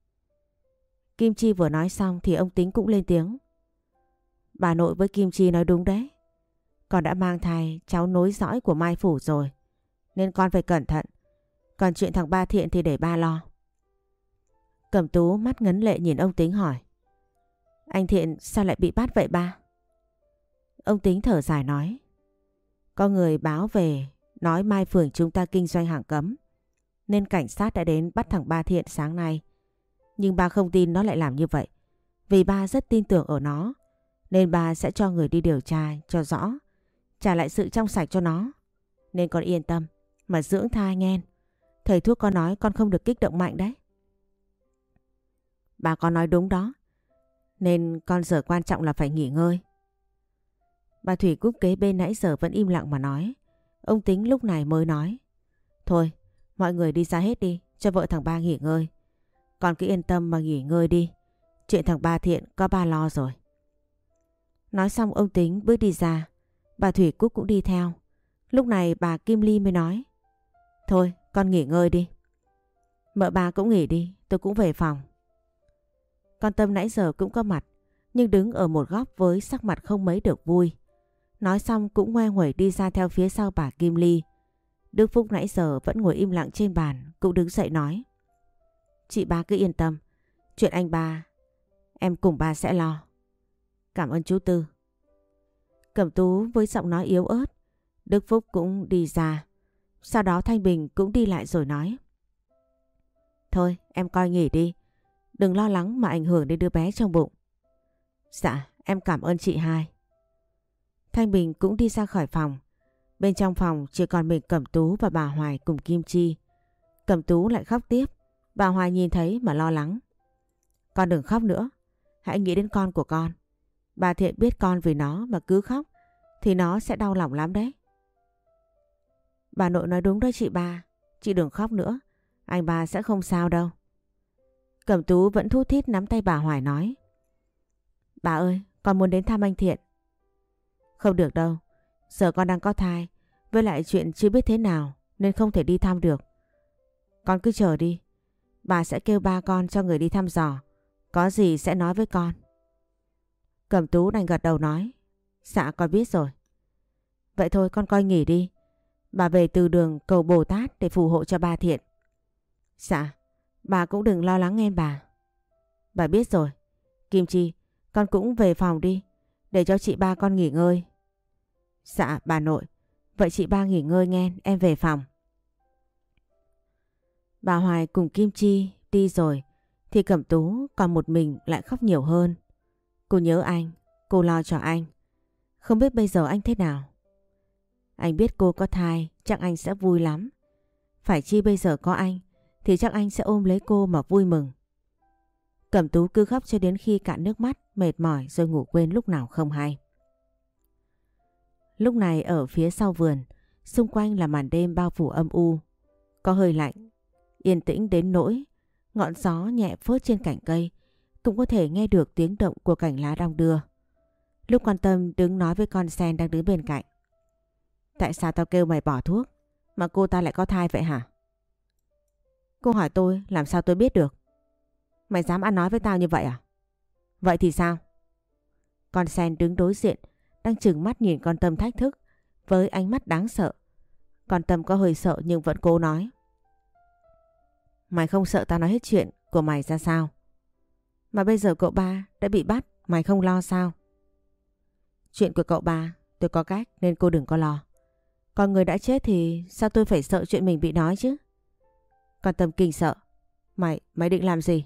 Kim Chi vừa nói xong thì ông Tính cũng lên tiếng. Bà nội với Kim Chi nói đúng đấy. Con đã mang thai, cháu nối dõi của Mai Phủ rồi. Nên con phải cẩn thận. Còn chuyện thằng Ba Thiện thì để ba lo. Cẩm tú mắt ngấn lệ nhìn ông Tính hỏi. Anh Thiện sao lại bị bắt vậy ba? Ông Tính thở dài nói. Có người báo về, nói Mai Phường chúng ta kinh doanh hàng cấm. Nên cảnh sát đã đến bắt thằng Ba Thiện sáng nay. Nhưng ba không tin nó lại làm như vậy. Vì ba rất tin tưởng ở nó. Nên ba sẽ cho người đi điều tra cho rõ. Trả lại sự trong sạch cho nó. Nên con yên tâm. Mà dưỡng thai nghe. Thầy thuốc con nói con không được kích động mạnh đấy. Bà con nói đúng đó. Nên con giờ quan trọng là phải nghỉ ngơi. Bà Thủy cúp kế bên nãy giờ vẫn im lặng mà nói. Ông Tính lúc này mới nói. Thôi, mọi người đi ra hết đi, cho vợ thằng ba nghỉ ngơi. Con cứ yên tâm mà nghỉ ngơi đi. Chuyện thằng ba thiện có ba lo rồi. Nói xong ông Tính bước đi ra. Bà Thủy Cúc cũng đi theo. Lúc này bà Kim Ly mới nói. Thôi, con nghỉ ngơi đi. Mợ bà cũng nghỉ đi, tôi cũng về phòng. Con Tâm nãy giờ cũng có mặt, nhưng đứng ở một góc với sắc mặt không mấy được vui. Nói xong cũng ngoe nguẩy đi ra theo phía sau bà Kim Ly. Đức Phúc nãy giờ vẫn ngồi im lặng trên bàn, cũng đứng dậy nói. Chị ba cứ yên tâm, chuyện anh ba, em cùng ba sẽ lo. Cảm ơn chú Tư. Cẩm tú với giọng nói yếu ớt, Đức Phúc cũng đi ra. Sau đó Thanh Bình cũng đi lại rồi nói. Thôi em coi nghỉ đi, đừng lo lắng mà ảnh hưởng đến đứa bé trong bụng. Dạ, em cảm ơn chị hai. Thanh Bình cũng đi ra khỏi phòng. Bên trong phòng chỉ còn mình Cẩm Tú và bà Hoài cùng Kim Chi. Cẩm Tú lại khóc tiếp. Bà Hoài nhìn thấy mà lo lắng. Con đừng khóc nữa. Hãy nghĩ đến con của con. Bà Thiện biết con vì nó mà cứ khóc thì nó sẽ đau lòng lắm đấy. Bà nội nói đúng đó chị ba. Chị đừng khóc nữa. Anh ba sẽ không sao đâu. Cẩm Tú vẫn thu thít nắm tay bà Hoài nói. Bà ơi, con muốn đến thăm anh Thiện. Không được đâu. Giờ con đang có thai. Với lại chuyện chưa biết thế nào nên không thể đi thăm được. Con cứ chờ đi. Bà sẽ kêu ba con cho người đi thăm dò. Có gì sẽ nói với con. Cẩm tú đành gật đầu nói. Dạ con biết rồi. Vậy thôi con coi nghỉ đi. Bà về từ đường cầu Bồ Tát để phù hộ cho ba thiện. Dạ, bà cũng đừng lo lắng em bà. Bà biết rồi. Kim Chi, con cũng về phòng đi. Để cho chị ba con nghỉ ngơi. Dạ bà nội. Vậy chị ba nghỉ ngơi nghe, em về phòng. Bà Hoài cùng Kim Chi đi rồi thì Cẩm Tú còn một mình lại khóc nhiều hơn. Cô nhớ anh, cô lo cho anh. Không biết bây giờ anh thế nào. Anh biết cô có thai, chắc anh sẽ vui lắm. Phải chi bây giờ có anh, thì chắc anh sẽ ôm lấy cô mà vui mừng. Cẩm Tú cứ khóc cho đến khi cạn nước mắt, mệt mỏi rồi ngủ quên lúc nào không hay. Lúc này ở phía sau vườn, xung quanh là màn đêm bao phủ âm u. Có hơi lạnh, yên tĩnh đến nỗi, ngọn gió nhẹ phớt trên cành cây, cũng có thể nghe được tiếng động của cảnh lá đong đưa. Lúc quan tâm đứng nói với con sen đang đứng bên cạnh. Tại sao tao kêu mày bỏ thuốc, mà cô ta lại có thai vậy hả? Cô hỏi tôi làm sao tôi biết được? Mày dám ăn nói với tao như vậy à? Vậy thì sao? Con sen đứng đối diện đang chừng mắt nhìn con Tâm thách thức với ánh mắt đáng sợ. Con Tâm có hơi sợ nhưng vẫn cố nói. Mày không sợ tao nói hết chuyện của mày ra sao? Mà bây giờ cậu ba đã bị bắt, mày không lo sao? Chuyện của cậu ba tôi có cách nên cô đừng có lo. Còn người đã chết thì sao tôi phải sợ chuyện mình bị nói chứ? Con Tâm kinh sợ. Mày, mày định làm gì?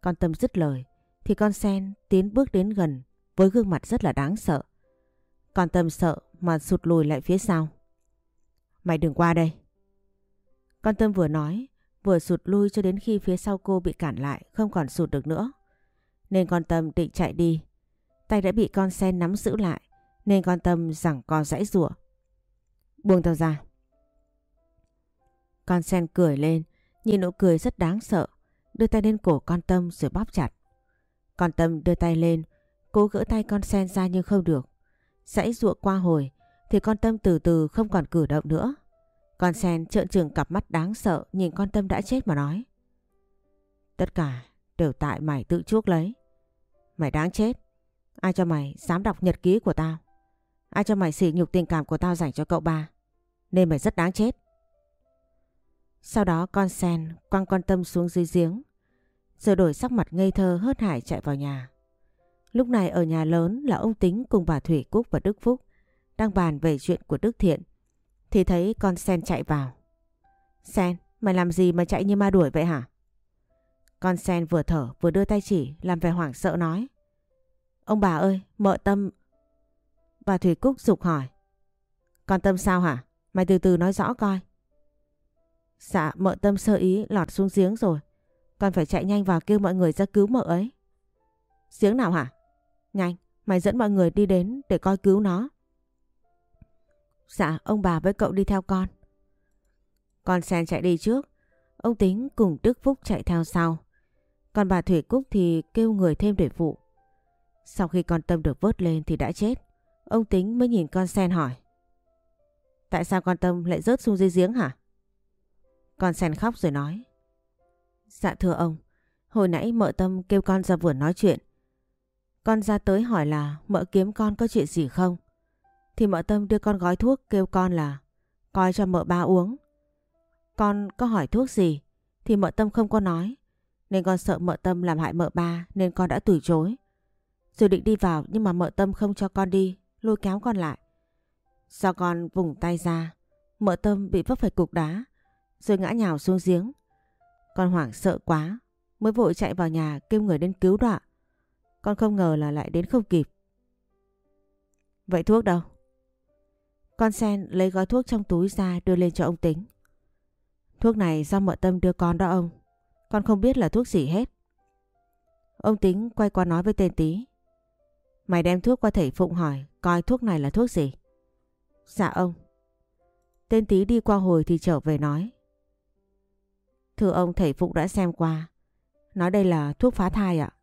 Con Tâm dứt lời thì con sen tiến bước đến gần với gương mặt rất là đáng sợ. Con Tâm sợ mà sụt lùi lại phía sau. Mày đừng qua đây. Con Tâm vừa nói, vừa sụt lui cho đến khi phía sau cô bị cản lại, không còn sụt được nữa. Nên con Tâm định chạy đi. Tay đã bị con sen nắm giữ lại, nên con Tâm rằng con dãy rủa Buông tao ra. Con sen cười lên, nhìn nụ cười rất đáng sợ, đưa tay lên cổ con Tâm rồi bóp chặt. Con Tâm đưa tay lên, cố gỡ tay con sen ra nhưng không được. Dãy ruộng qua hồi, thì con Tâm từ từ không còn cử động nữa. Con sen trợn trừng cặp mắt đáng sợ nhìn con Tâm đã chết mà nói. Tất cả đều tại mày tự chuốc lấy. Mày đáng chết. Ai cho mày dám đọc nhật ký của tao? Ai cho mày xỉ nhục tình cảm của tao dành cho cậu ba? Nên mày rất đáng chết. Sau đó con sen quăng con tâm xuống dưới giếng. Rồi đổi sắc mặt ngây thơ hớt hải chạy vào nhà. Lúc này ở nhà lớn là ông Tính cùng bà Thủy Cúc và Đức Phúc đang bàn về chuyện của Đức Thiện. Thì thấy con sen chạy vào. Sen, mày làm gì mà chạy như ma đuổi vậy hả? Con sen vừa thở vừa đưa tay chỉ làm vẻ hoảng sợ nói. Ông bà ơi, mợ tâm... Bà Thủy Cúc dục hỏi. Con tâm sao hả? Mày từ từ nói rõ coi. Dạ, mợ tâm sơ ý lọt xuống giếng rồi. Con phải chạy nhanh vào kêu mọi người ra cứu mợ ấy. Giếng nào hả? Nhanh, mày dẫn mọi người đi đến để coi cứu nó. Dạ, ông bà với cậu đi theo con. Con sen chạy đi trước. Ông Tính cùng Đức Phúc chạy theo sau. Còn bà Thủy Cúc thì kêu người thêm để phụ. Sau khi con Tâm được vớt lên thì đã chết. Ông Tính mới nhìn con sen hỏi. Tại sao con Tâm lại rớt xuống dưới giếng hả? Con sen khóc rồi nói. Dạ thưa ông, hồi nãy mợ Tâm kêu con ra vườn nói chuyện. Con ra tới hỏi là mợ kiếm con có chuyện gì không? Thì mợ Tâm đưa con gói thuốc kêu con là coi cho mợ ba uống. Con có hỏi thuốc gì thì mợ Tâm không có nói. Nên con sợ mợ Tâm làm hại mợ ba nên con đã từ chối. Rồi định đi vào nhưng mà mợ Tâm không cho con đi, lôi kéo con lại. Do con vùng tay ra, mợ Tâm bị vấp phải cục đá, rồi ngã nhào xuống giếng. Con hoảng sợ quá, mới vội chạy vào nhà kêu người đến cứu đọa. Con không ngờ là lại đến không kịp. Vậy thuốc đâu? Con sen lấy gói thuốc trong túi ra đưa lên cho ông tính. Thuốc này do mợ tâm đưa con đó ông. Con không biết là thuốc gì hết. Ông tính quay qua nói với tên tí. Mày đem thuốc qua thầy Phụng hỏi, coi thuốc này là thuốc gì. Dạ ông. Tên tí đi qua hồi thì trở về nói. Thưa ông thầy Phụng đã xem qua. Nói đây là thuốc phá thai ạ.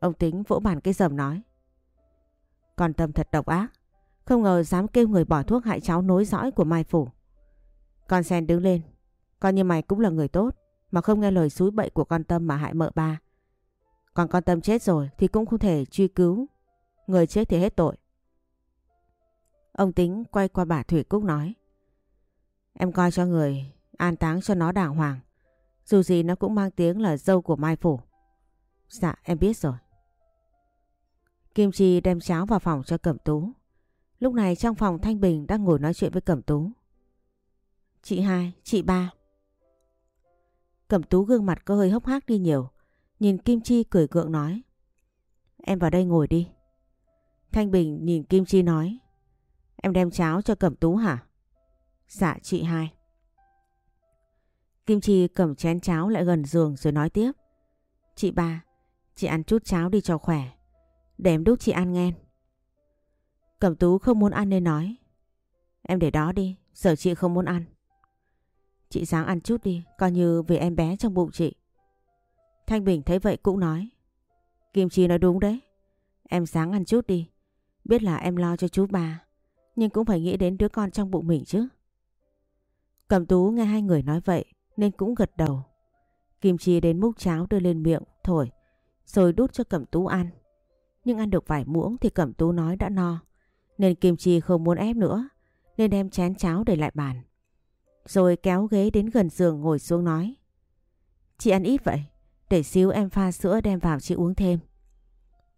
Ông tính vỗ bàn cái dầm nói. Còn tâm thật độc ác. Không ngờ dám kêu người bỏ thuốc hại cháu nối dõi của Mai Phủ. Con sen đứng lên. con như mày cũng là người tốt. Mà không nghe lời xúi bậy của con Tâm mà hại mợ ba. Còn con Tâm chết rồi thì cũng không thể truy cứu. Người chết thì hết tội. Ông Tính quay qua bà Thủy Cúc nói. Em coi cho người, an táng cho nó đàng hoàng. Dù gì nó cũng mang tiếng là dâu của Mai Phủ. Dạ em biết rồi. Kim Chi đem cháo vào phòng cho Cẩm Tú. Lúc này trong phòng Thanh Bình đang ngồi nói chuyện với Cẩm Tú. Chị hai, chị ba. Cẩm Tú gương mặt có hơi hốc hác đi nhiều. Nhìn Kim Chi cười gượng nói. Em vào đây ngồi đi. Thanh Bình nhìn Kim Chi nói. Em đem cháo cho Cẩm Tú hả? Dạ chị hai. Kim Chi cầm chén cháo lại gần giường rồi nói tiếp. Chị ba, chị ăn chút cháo đi cho khỏe. Để em đút chị ăn nghe. Cẩm Tú không muốn ăn nên nói. Em để đó đi, giờ chị không muốn ăn. Chị sáng ăn chút đi, coi như vì em bé trong bụng chị. Thanh Bình thấy vậy cũng nói. Kim Chi nói đúng đấy. Em sáng ăn chút đi. Biết là em lo cho chú bà. Nhưng cũng phải nghĩ đến đứa con trong bụng mình chứ. Cẩm Tú nghe hai người nói vậy nên cũng gật đầu. Kim Chi đến múc cháo đưa lên miệng, thổi, rồi đút cho Cẩm Tú ăn. Nhưng ăn được vài muỗng thì Cẩm Tú nói đã no, nên Kim Chi không muốn ép nữa, nên đem chén cháo để lại bàn. Rồi kéo ghế đến gần giường ngồi xuống nói. Chị ăn ít vậy, để xíu em pha sữa đem vào chị uống thêm.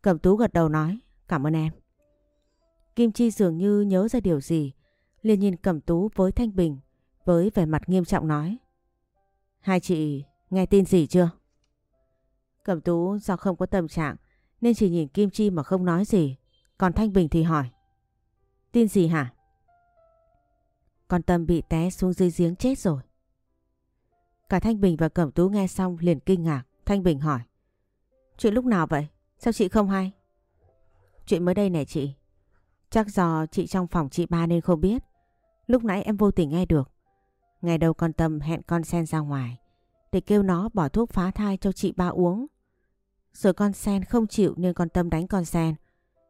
Cẩm Tú gật đầu nói, cảm ơn em. Kim Chi dường như nhớ ra điều gì, liền nhìn Cẩm Tú với Thanh Bình, với vẻ mặt nghiêm trọng nói. Hai chị nghe tin gì chưa? Cẩm Tú do không có tâm trạng nên chỉ nhìn Kim Chi mà không nói gì. Còn Thanh Bình thì hỏi. Tin gì hả? Con Tâm bị té xuống dưới giếng chết rồi. Cả Thanh Bình và Cẩm Tú nghe xong liền kinh ngạc. Thanh Bình hỏi. Chuyện lúc nào vậy? Sao chị không hay? Chuyện mới đây này chị. Chắc do chị trong phòng chị ba nên không biết. Lúc nãy em vô tình nghe được. Ngày đầu con Tâm hẹn con Sen ra ngoài để kêu nó bỏ thuốc phá thai cho chị ba uống. Rồi con Sen không chịu nên con Tâm đánh con Sen.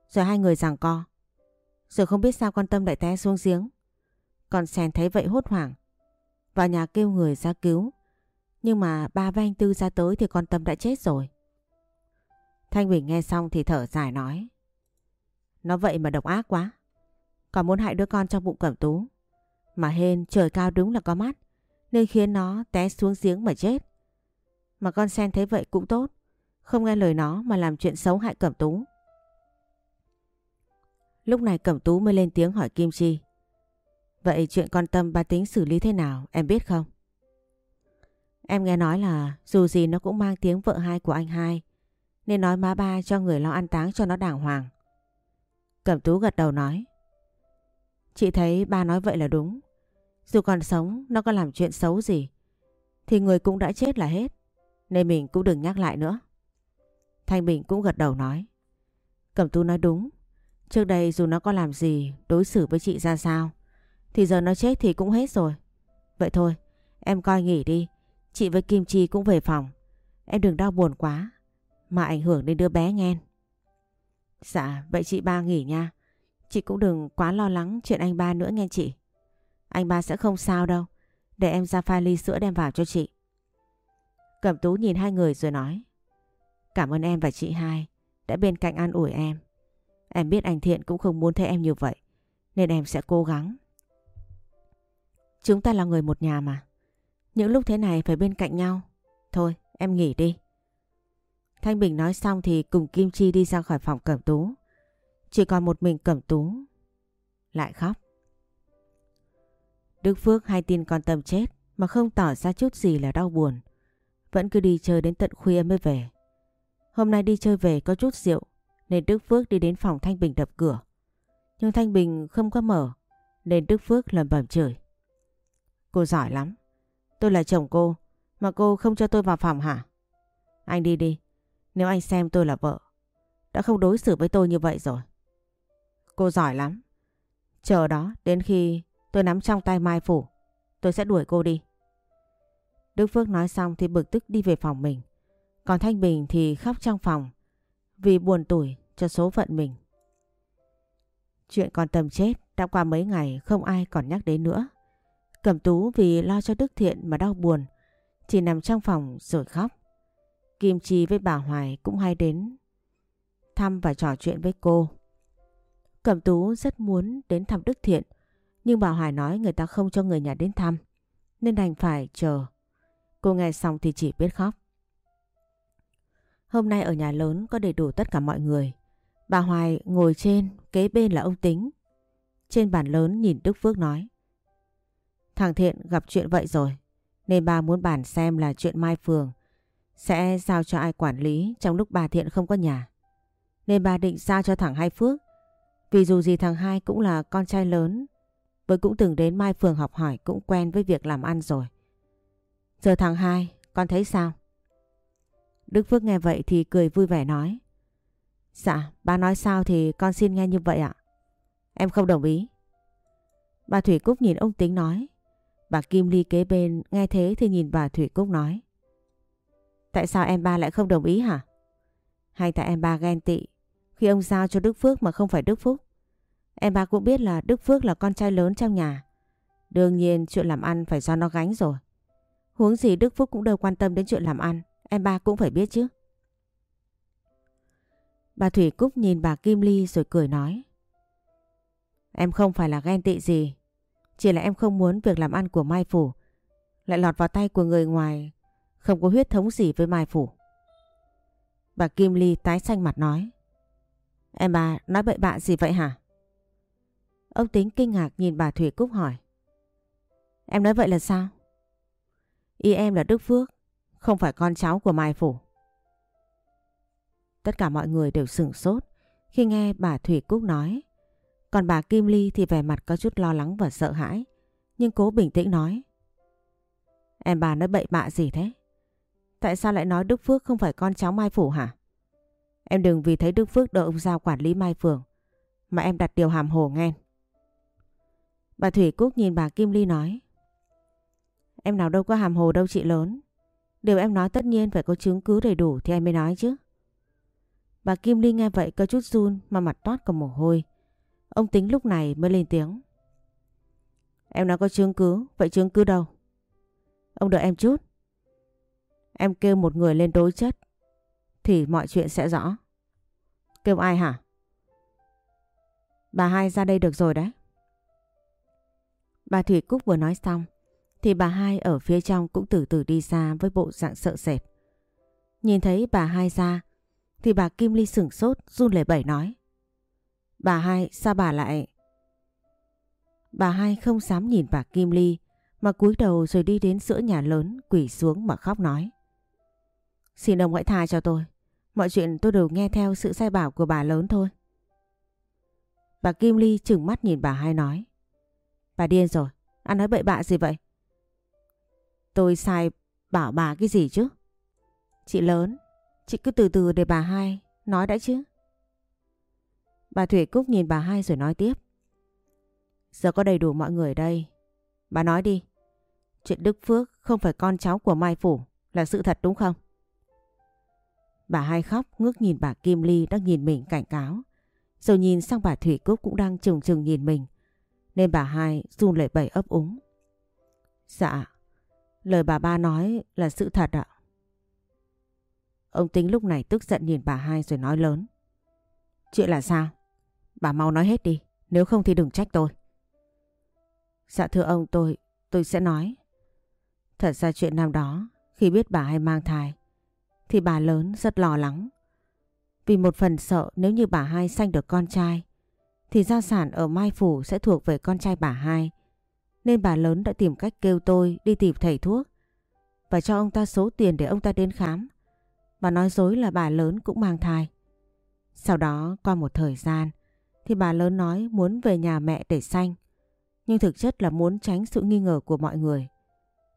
Rồi hai người giằng co. Rồi không biết sao con Tâm lại té xuống giếng. Con Sen thấy vậy hốt hoảng. Vào nhà kêu người ra cứu. Nhưng mà ba với anh Tư ra tới thì con Tâm đã chết rồi. Thanh Bình nghe xong thì thở dài nói. Nó vậy mà độc ác quá. Còn muốn hại đứa con trong bụng cẩm tú. Mà hên trời cao đúng là có mắt. Nên khiến nó té xuống giếng mà chết. Mà con sen thấy vậy cũng tốt. Không nghe lời nó mà làm chuyện xấu hại cẩm tú. Lúc này cẩm tú mới lên tiếng hỏi Kim Chi. Vậy chuyện con Tâm ba tính xử lý thế nào, em biết không? Em nghe nói là dù gì nó cũng mang tiếng vợ hai của anh hai. Nên nói má ba cho người lo ăn táng cho nó đàng hoàng. Cẩm tú gật đầu nói. Chị thấy ba nói vậy là đúng. Dù còn sống, nó có làm chuyện xấu gì, thì người cũng đã chết là hết. Nên mình cũng đừng nhắc lại nữa. Thanh Bình cũng gật đầu nói. Cẩm tú nói đúng. Trước đây dù nó có làm gì đối xử với chị ra sao, thì giờ nó chết thì cũng hết rồi. Vậy thôi, em coi nghỉ đi. Chị với Kim Chi cũng về phòng. Em đừng đau buồn quá, mà ảnh hưởng đến đứa bé nghe. Dạ vậy chị ba nghỉ nha. Chị cũng đừng quá lo lắng chuyện anh ba nữa nghe chị. Anh ba sẽ không sao đâu. Để em ra pha ly sữa đem vào cho chị. Cẩm tú nhìn hai người rồi nói. Cảm ơn em và chị hai, đã bên cạnh an ủi em. Em biết anh Thiện cũng không muốn thấy em như vậy. Nên em sẽ cố gắng. Chúng ta là người một nhà mà. Những lúc thế này phải bên cạnh nhau. Thôi, em nghỉ đi. Thanh Bình nói xong thì cùng Kim Chi đi ra khỏi phòng Cẩm Tú. Chỉ còn một mình Cẩm Tú. Lại khóc. Đức Phước hay tin con Tâm chết mà không tỏ ra chút gì là đau buồn. Vẫn cứ đi chơi đến tận khuya mới về. Hôm nay đi chơi về có chút rượu, nên Đức Phước đi đến phòng Thanh Bình đập cửa. Nhưng Thanh Bình không có mở, nên Đức Phước lầm bẩm chửi. Cô giỏi lắm. Tôi là chồng cô, mà cô không cho tôi vào phòng hả? Anh đi đi. Nếu anh xem tôi là vợ, đã không đối xử với tôi như vậy rồi. Cô giỏi lắm. Chờ đó đến khi tôi nắm trong tay Mai Phủ, tôi sẽ đuổi cô đi. Đức Phước nói xong thì bực tức đi về phòng mình. Còn Thanh Bình thì khóc trong phòng, vì buồn tủi cho số phận mình. Chuyện con Tâm chết đã qua mấy ngày, không ai còn nhắc đến nữa. Cẩm Tú vì lo cho Đức Thiện mà đau buồn, chỉ nằm trong phòng rồi khóc. Kim Chi với bà Hoài cũng hay đến thăm và trò chuyện với cô. Cẩm Tú rất muốn đến thăm Đức Thiện, nhưng bà Hoài nói người ta không cho người nhà đến thăm, nên đành phải chờ. Cô nghe xong thì chỉ biết khóc. Hôm nay ở nhà lớn có đầy đủ tất cả mọi người. Bà Hoài ngồi trên, kế bên là ông Tính. Trên bàn lớn nhìn Đức Phước nói. Thằng Thiện gặp chuyện vậy rồi, nên bà muốn bàn xem là chuyện Mai Phường sẽ giao cho ai quản lý trong lúc bà Thiện không có nhà. Nên bà định giao cho thằng Hai Phước. Vì dù gì thằng Hai cũng là con trai lớn, với cũng từng đến Mai Phường học hỏi cũng quen với việc làm ăn rồi. Giờ thằng Hai, con thấy sao? Đức Phước nghe vậy thì cười vui vẻ nói. Dạ, bà nói sao thì con xin nghe như vậy ạ. Em không đồng ý. Bà Thủy Cúc nhìn ông Tính nói. Bà Kim Ly kế bên nghe thế thì nhìn bà Thủy Cúc nói. Tại sao em ba lại không đồng ý hả? Hay tại em ba ghen tị khi ông giao cho Đức Phước mà không phải Đức Phúc? Em ba cũng biết là Đức Phước là con trai lớn trong nhà. Đương nhiên chuyện làm ăn phải do nó gánh rồi. Huống gì Đức Phúc cũng đâu quan tâm đến chuyện làm ăn. Em ba cũng phải biết chứ. Bà Thủy Cúc nhìn bà Kim Ly rồi cười nói. Em không phải là ghen tị gì. Chỉ là em không muốn việc làm ăn của Mai Phủ lại lọt vào tay của người ngoài không có huyết thống gì với Mai Phủ. Bà Kim Ly tái xanh mặt nói. Em bà nói bậy bạ gì vậy hả? Ông Tính kinh ngạc nhìn bà Thủy Cúc hỏi. Em nói vậy là sao? Ý em là Đức Phước, không phải con cháu của Mai Phủ. Tất cả mọi người đều sửng sốt khi nghe bà Thủy Cúc nói. Còn bà Kim Ly thì vẻ mặt có chút lo lắng và sợ hãi, nhưng cố bình tĩnh nói. Em bà nói bậy bạ gì thế? Tại sao lại nói Đức Phước không phải con cháu Mai Phủ hả? Em đừng vì thấy Đức Phước đợi ông Giao quản lý Mai Phường mà em đặt điều hàm hồ nghe. Bà Thủy Cúc nhìn bà Kim Ly nói. Em nào đâu có hàm hồ đâu chị lớn. Điều em nói tất nhiên phải có chứng cứ đầy đủ thì em mới nói chứ. Bà Kim Ly nghe vậy có chút run mà mặt toát cả mồ hôi. Ông tính lúc này mới lên tiếng. Em nói có chứng cứ, vậy chứng cứ đâu? Ông đợi em chút. Em kêu một người lên đối chất thì mọi chuyện sẽ rõ. Kêu ai hả? Bà hai ra đây được rồi đấy. Bà Thủy Cúc vừa nói xong thì bà hai ở phía trong cũng từ từ đi ra với bộ dạng sợ sệt. Nhìn thấy bà hai ra thì bà Kim Ly sửng sốt run lẩy bẩy nói. Bà hai sao bà lại... Bà hai không dám nhìn bà Kim Ly mà cúi đầu rồi đi đến giữa nhà lớn quỷ xuống mà khóc nói. Xin ông hãy tha cho tôi. Mọi chuyện tôi đều nghe theo sự sai bảo của bà lớn thôi. Bà Kim Ly chừng mắt nhìn bà hai nói. Bà điên rồi, ăn nói bậy bạ gì vậy? Tôi sai bảo bà cái gì chứ? Chị lớn, chị cứ từ từ để bà hai nói đã chứ. Bà Thủy Cúc nhìn bà hai rồi nói tiếp. Giờ có đầy đủ mọi người ở đây. Bà nói đi. Chuyện Đức Phước không phải con cháu của Mai Phủ là sự thật đúng không? Bà hai khóc ngước nhìn bà Kim Ly đang nhìn mình cảnh cáo. Rồi nhìn sang bà Thủy Cúc cũng đang trừng trừng nhìn mình. Nên bà hai run lẩy bẩy ấp úng. Dạ, lời bà ba nói là sự thật ạ. Ông Tính lúc này tức giận nhìn bà hai rồi nói lớn. Chuyện là sao? Bà mau nói hết đi, nếu không thì đừng trách tôi. Dạ thưa ông tôi, tôi sẽ nói. Thật ra chuyện năm đó, khi biết bà hai mang thai, thì bà lớn rất lo lắng. Vì một phần sợ nếu như bà hai sanh được con trai, thì gia sản ở Mai Phủ sẽ thuộc về con trai bà hai. Nên bà lớn đã tìm cách kêu tôi đi tìm thầy thuốc và cho ông ta số tiền để ông ta đến khám. Bà nói dối là bà lớn cũng mang thai. Sau đó, qua một thời gian, thì bà lớn nói muốn về nhà mẹ để sanh. Nhưng thực chất là muốn tránh sự nghi ngờ của mọi người.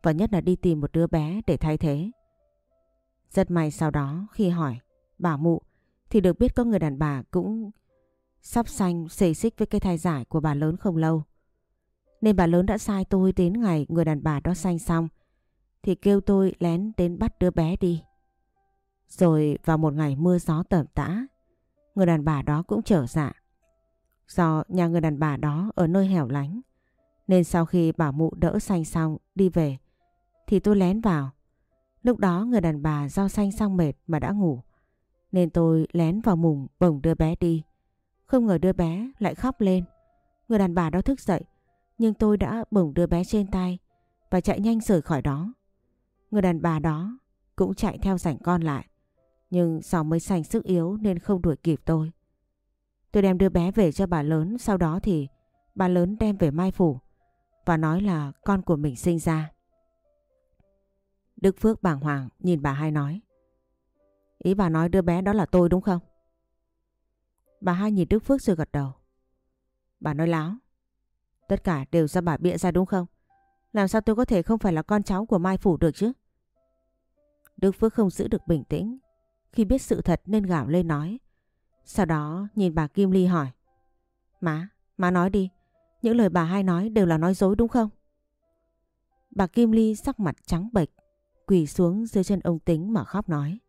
Và nhất là đi tìm một đứa bé để thay thế. Rất may sau đó, khi hỏi, bà mụ, thì được biết có người đàn bà cũng sắp sanh xề xích với cái thai giải của bà lớn không lâu. Nên bà lớn đã sai tôi đến ngày người đàn bà đó sanh xong thì kêu tôi lén đến bắt đứa bé đi. Rồi vào một ngày mưa gió tẩm tã, người đàn bà đó cũng trở dạ. Do nhà người đàn bà đó ở nơi hẻo lánh, nên sau khi bà mụ đỡ sanh xong đi về, thì tôi lén vào. Lúc đó người đàn bà do sanh xong mệt mà đã ngủ, nên tôi lén vào mùng bồng đưa bé đi. Không ngờ đứa bé lại khóc lên. Người đàn bà đó thức dậy, nhưng tôi đã bồng đưa bé trên tay và chạy nhanh rời khỏi đó. Người đàn bà đó cũng chạy theo rảnh con lại. Nhưng do mới sành sức yếu nên không đuổi kịp tôi. Tôi đem đưa bé về cho bà lớn, sau đó thì bà lớn đem về Mai Phủ và nói là con của mình sinh ra. Đức Phước bàng hoàng nhìn bà hai nói. Ý bà nói đứa bé đó là tôi đúng không? Bà hai nhìn Đức Phước rồi gật đầu. Bà nói láo. Tất cả đều do bà bịa ra đúng không? Làm sao tôi có thể không phải là con cháu của Mai Phủ được chứ? Đức Phước không giữ được bình tĩnh. Khi biết sự thật nên gào lên nói. Sau đó nhìn bà Kim Ly hỏi. Má, má nói đi. Những lời bà hai nói đều là nói dối đúng không? Bà Kim Ly sắc mặt trắng bệch, quỳ xuống dưới chân ông Tính mà khóc nói.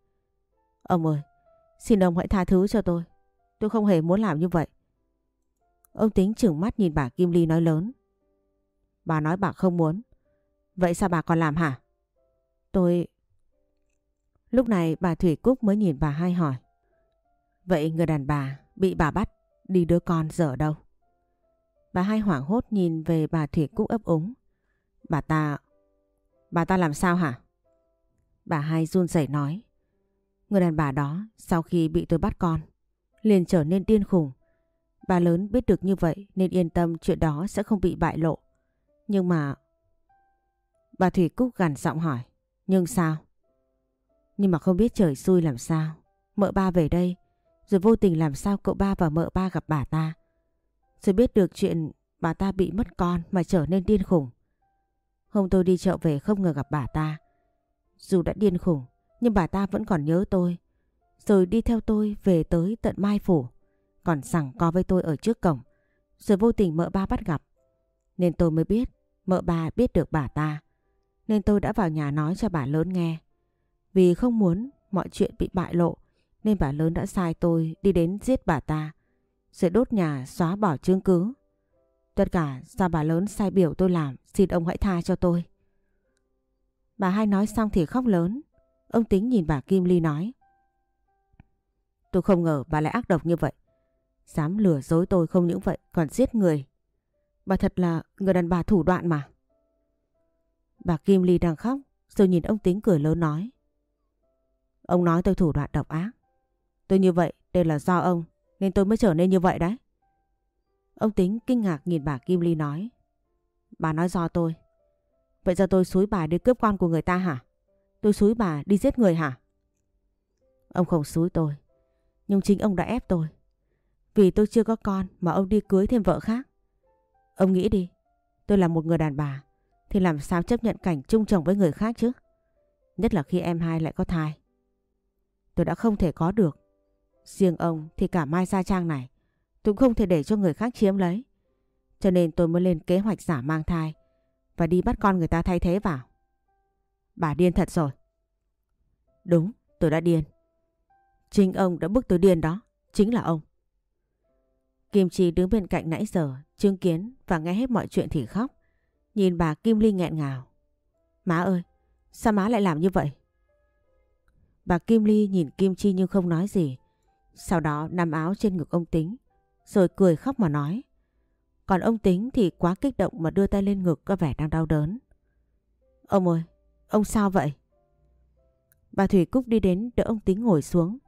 Ông ơi, xin ông hãy tha thứ cho tôi. Tôi không hề muốn làm như vậy. Ông Tính chừng mắt nhìn bà Kim Ly nói lớn. Bà nói bà không muốn. Vậy sao bà còn làm hả? Tôi... Lúc này bà Thủy Cúc mới nhìn bà hai hỏi. Vậy người đàn bà bị bà bắt, đi đứa con giờ đâu? Bà hai hoảng hốt nhìn về bà Thủy Cúc ấp úng. Bà ta... Bà ta làm sao hả? Bà hai run rẩy nói. Người đàn bà đó, sau khi bị tôi bắt con, liền trở nên điên khùng. Bà lớn biết được như vậy nên yên tâm chuyện đó sẽ không bị bại lộ. Nhưng mà... Bà Thủy Cúc gằn giọng hỏi. Nhưng sao? Nhưng mà không biết trời xui làm sao. Mợ ba về đây. Rồi vô tình làm sao cậu ba và mợ ba gặp bà ta. Rồi biết được chuyện bà ta bị mất con mà trở nên điên khủng. Hôm tôi đi chợ về không ngờ gặp bà ta. Dù đã điên khủng, nhưng bà ta vẫn còn nhớ tôi. Rồi đi theo tôi về tới tận Mai Phủ. Còn sẵn co với tôi ở trước cổng. Rồi vô tình mợ ba bắt gặp. Nên tôi mới biết, mợ ba biết được bà ta. Nên tôi đã vào nhà nói cho bà lớn nghe. Vì không muốn mọi chuyện bị bại lộ, nên bà lớn đã sai tôi đi đến giết bà ta. Rồi đốt nhà xóa bỏ chứng cứ. Tất cả do bà lớn sai biểu tôi làm, xin ông hãy tha cho tôi. Bà hai nói xong thì khóc lớn. Ông Tính nhìn bà Kim Ly nói. Tôi không ngờ bà lại ác độc như vậy. Dám lừa dối tôi không những vậy, còn giết người. Bà thật là người đàn bà thủ đoạn mà. Bà Kim Ly đang khóc, rồi nhìn ông Tính cười lớn nói. Ông nói tôi thủ đoạn độc ác. Tôi như vậy đều là do ông, nên tôi mới trở nên như vậy đấy. Ông Tính kinh ngạc nhìn bà Kim Ly nói. Bà nói do tôi. Vậy giờ tôi xúi bà đi cướp con của người ta hả? Tôi xúi bà đi giết người hả? Ông không xúi tôi. Nhưng chính ông đã ép tôi. Vì tôi chưa có con mà ông đi cưới thêm vợ khác. Ông nghĩ đi. Tôi là một người đàn bà. Thì làm sao chấp nhận cảnh chung chồng với người khác chứ? Nhất là khi em hai lại có thai. Tôi đã không thể có được. Riêng ông thì cả Mai Gia Trang này tôi không thể để cho người khác chiếm lấy. Cho nên tôi mới lên kế hoạch giả mang thai và đi bắt con người ta thay thế vào. Bà điên thật rồi. Đúng, tôi đã điên. Chính ông đã bức tôi điên đó, chính là ông. Kim Chi đứng bên cạnh nãy giờ, chứng kiến và nghe hết mọi chuyện thì khóc. Nhìn bà Kim Ly nghẹn ngào. Má ơi, sao má lại làm như vậy? Bà Kim Ly nhìn Kim Chi nhưng không nói gì. Sau đó nằm áo trên ngực ông Tính, rồi cười khóc mà nói. Còn ông Tính thì quá kích động mà đưa tay lên ngực có vẻ đang đau đớn. Ông ơi, ông sao vậy? Bà Thủy Cúc đi đến đỡ ông Tính ngồi xuống,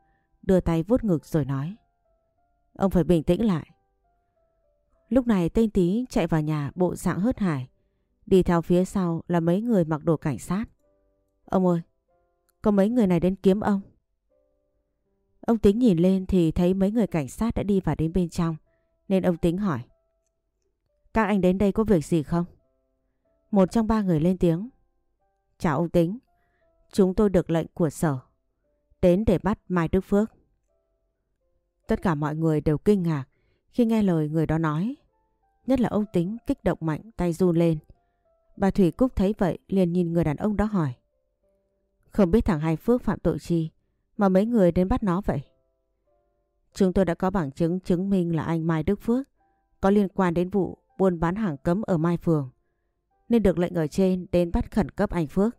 đưa tay vuốt ngực rồi nói. Ông phải bình tĩnh lại. Lúc này tên tí chạy vào nhà bộ dạng hớt hải. Đi theo phía sau là mấy người mặc đồ cảnh sát. Ông ơi, có mấy người này đến kiếm ông. Ông Tính nhìn lên thì thấy mấy người cảnh sát đã đi vào đến bên trong. Nên ông Tính hỏi. Các anh đến đây có việc gì không? Một trong ba người lên tiếng. Chào ông Tính. Chúng tôi được lệnh của sở. Đến để bắt Mai Đức Phước. Tất cả mọi người đều kinh ngạc khi nghe lời người đó nói. Nhất là ông Tính kích động mạnh tay run lên. Bà Thủy Cúc thấy vậy liền nhìn người đàn ông đó hỏi. Không biết thằng Hai Phước phạm tội chi mà mấy người đến bắt nó vậy? Chúng tôi đã có bằng chứng chứng minh là anh Mai Đức Phước có liên quan đến vụ buôn bán hàng cấm ở Mai Phường nên được lệnh ở trên đến bắt khẩn cấp anh Phước.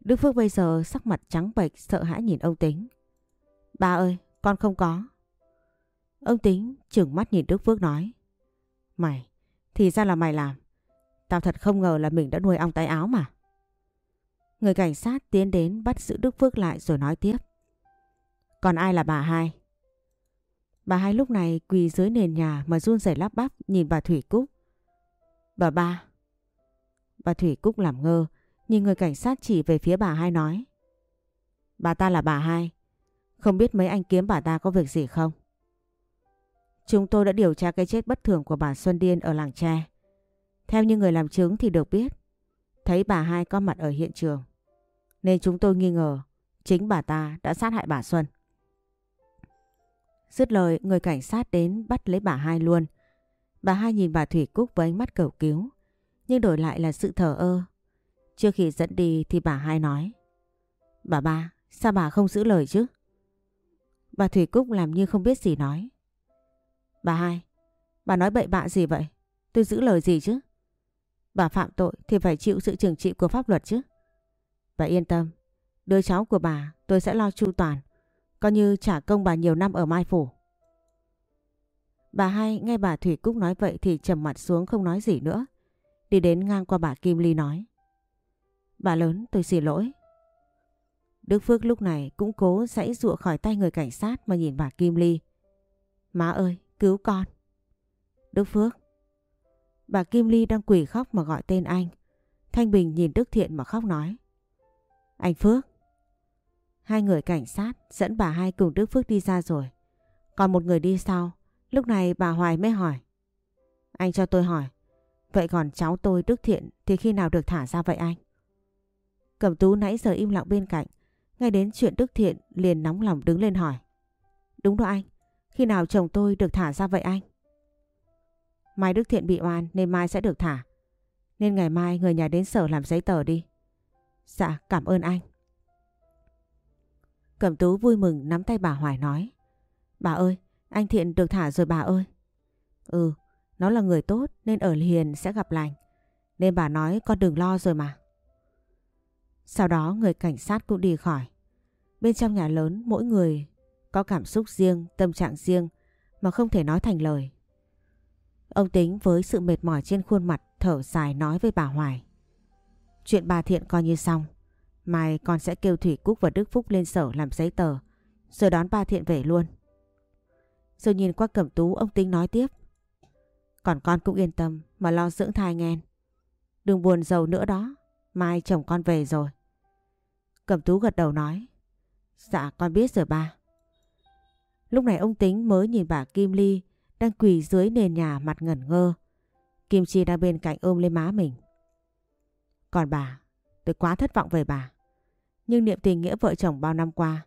Đức Phước bây giờ sắc mặt trắng bệch sợ hãi nhìn ông Tính. Ba ơi, con không có. Ông Tính trừng mắt nhìn Đức Phước nói. Mày, thì ra là mày làm. Tao thật không ngờ là mình đã nuôi ong tay áo mà. Người cảnh sát tiến đến bắt giữ Đức Phước lại rồi nói tiếp. Còn ai là bà hai? Bà hai lúc này quỳ dưới nền nhà mà run rẩy lắp bắp nhìn bà Thủy Cúc. Bà ba. Bà Thủy Cúc làm ngơ, nhìn người cảnh sát chỉ về phía bà hai nói. Bà ta là bà hai. Không biết mấy anh kiếm bà ta có việc gì không? Chúng tôi đã điều tra cái chết bất thường của bà Xuân Điên ở làng tre. Theo như người làm chứng thì được biết, thấy bà hai có mặt ở hiện trường. Nên chúng tôi nghi ngờ chính bà ta đã sát hại bà Xuân. Dứt lời người cảnh sát đến bắt lấy bà hai luôn. Bà hai nhìn bà Thủy Cúc với ánh mắt cầu cứu. Nhưng đổi lại là sự thờ ơ. Trước khi dẫn đi thì bà hai nói. Bà ba, sao bà không giữ lời chứ? Bà Thủy Cúc làm như không biết gì nói. Bà hai, bà nói bậy bạ gì vậy? Tôi giữ lời gì chứ? Bà phạm tội thì phải chịu sự trừng trị của pháp luật chứ. Bà yên tâm, đứa cháu của bà tôi sẽ lo chu toàn. Coi như trả công bà nhiều năm ở Mai Phủ. Bà hai nghe bà Thủy Cúc nói vậy thì trầm mặt xuống không nói gì nữa. Đi đến ngang qua bà Kim Ly nói. Bà lớn tôi xin lỗi. Đức Phước lúc này cũng cố giãy dụa khỏi tay người cảnh sát mà nhìn bà Kim Ly. Má ơi, cứu con. Đức Phước. Bà Kim Ly đang quỳ khóc mà gọi tên anh. Thanh Bình nhìn Đức Thiện mà khóc nói. Anh Phước. Hai người cảnh sát dẫn bà hai cùng Đức Phước đi ra rồi. Còn một người đi sau. Lúc này bà Hoài mới hỏi. Anh cho tôi hỏi. Vậy còn cháu tôi Đức Thiện thì khi nào được thả ra vậy anh? Cẩm tú nãy giờ im lặng bên cạnh. Ngay đến chuyện Đức Thiện liền nóng lòng đứng lên hỏi. Đúng đó anh. Khi nào chồng tôi được thả ra vậy anh? Mai Đức Thiện bị oan nên Mai sẽ được thả. Nên ngày mai người nhà đến sở làm giấy tờ đi. Dạ cảm ơn anh. Cẩm tú vui mừng nắm tay bà Hoài nói. Bà ơi, anh Thiện được thả rồi bà ơi. Ừ, nó là người tốt nên ở hiền sẽ gặp lành. Nên bà nói con đừng lo rồi mà. Sau đó người cảnh sát cũng đi khỏi. Bên trong nhà lớn mỗi người có cảm xúc riêng, tâm trạng riêng mà không thể nói thành lời. Ông Tính với sự mệt mỏi trên khuôn mặt thở dài nói với bà Hoài. Chuyện bà Thiện coi như xong. Mai con sẽ kêu Thủy Cúc và Đức Phúc lên sở làm giấy tờ rồi đón bà Thiện về luôn. Rồi nhìn qua cẩm tú ông Tính nói tiếp. Còn con cũng yên tâm mà lo dưỡng thai nghen. Đừng buồn giàu nữa đó. Mai chồng con về rồi. Cẩm tú gật đầu nói. Dạ con biết rồi ba. Lúc này ông Tính mới nhìn bà Kim Ly đang quỳ dưới nền nhà mặt ngẩn ngơ. Kim Chi đang bên cạnh ôm lên má mình. Còn bà, tôi quá thất vọng về bà. Nhưng niệm tình nghĩa vợ chồng bao năm qua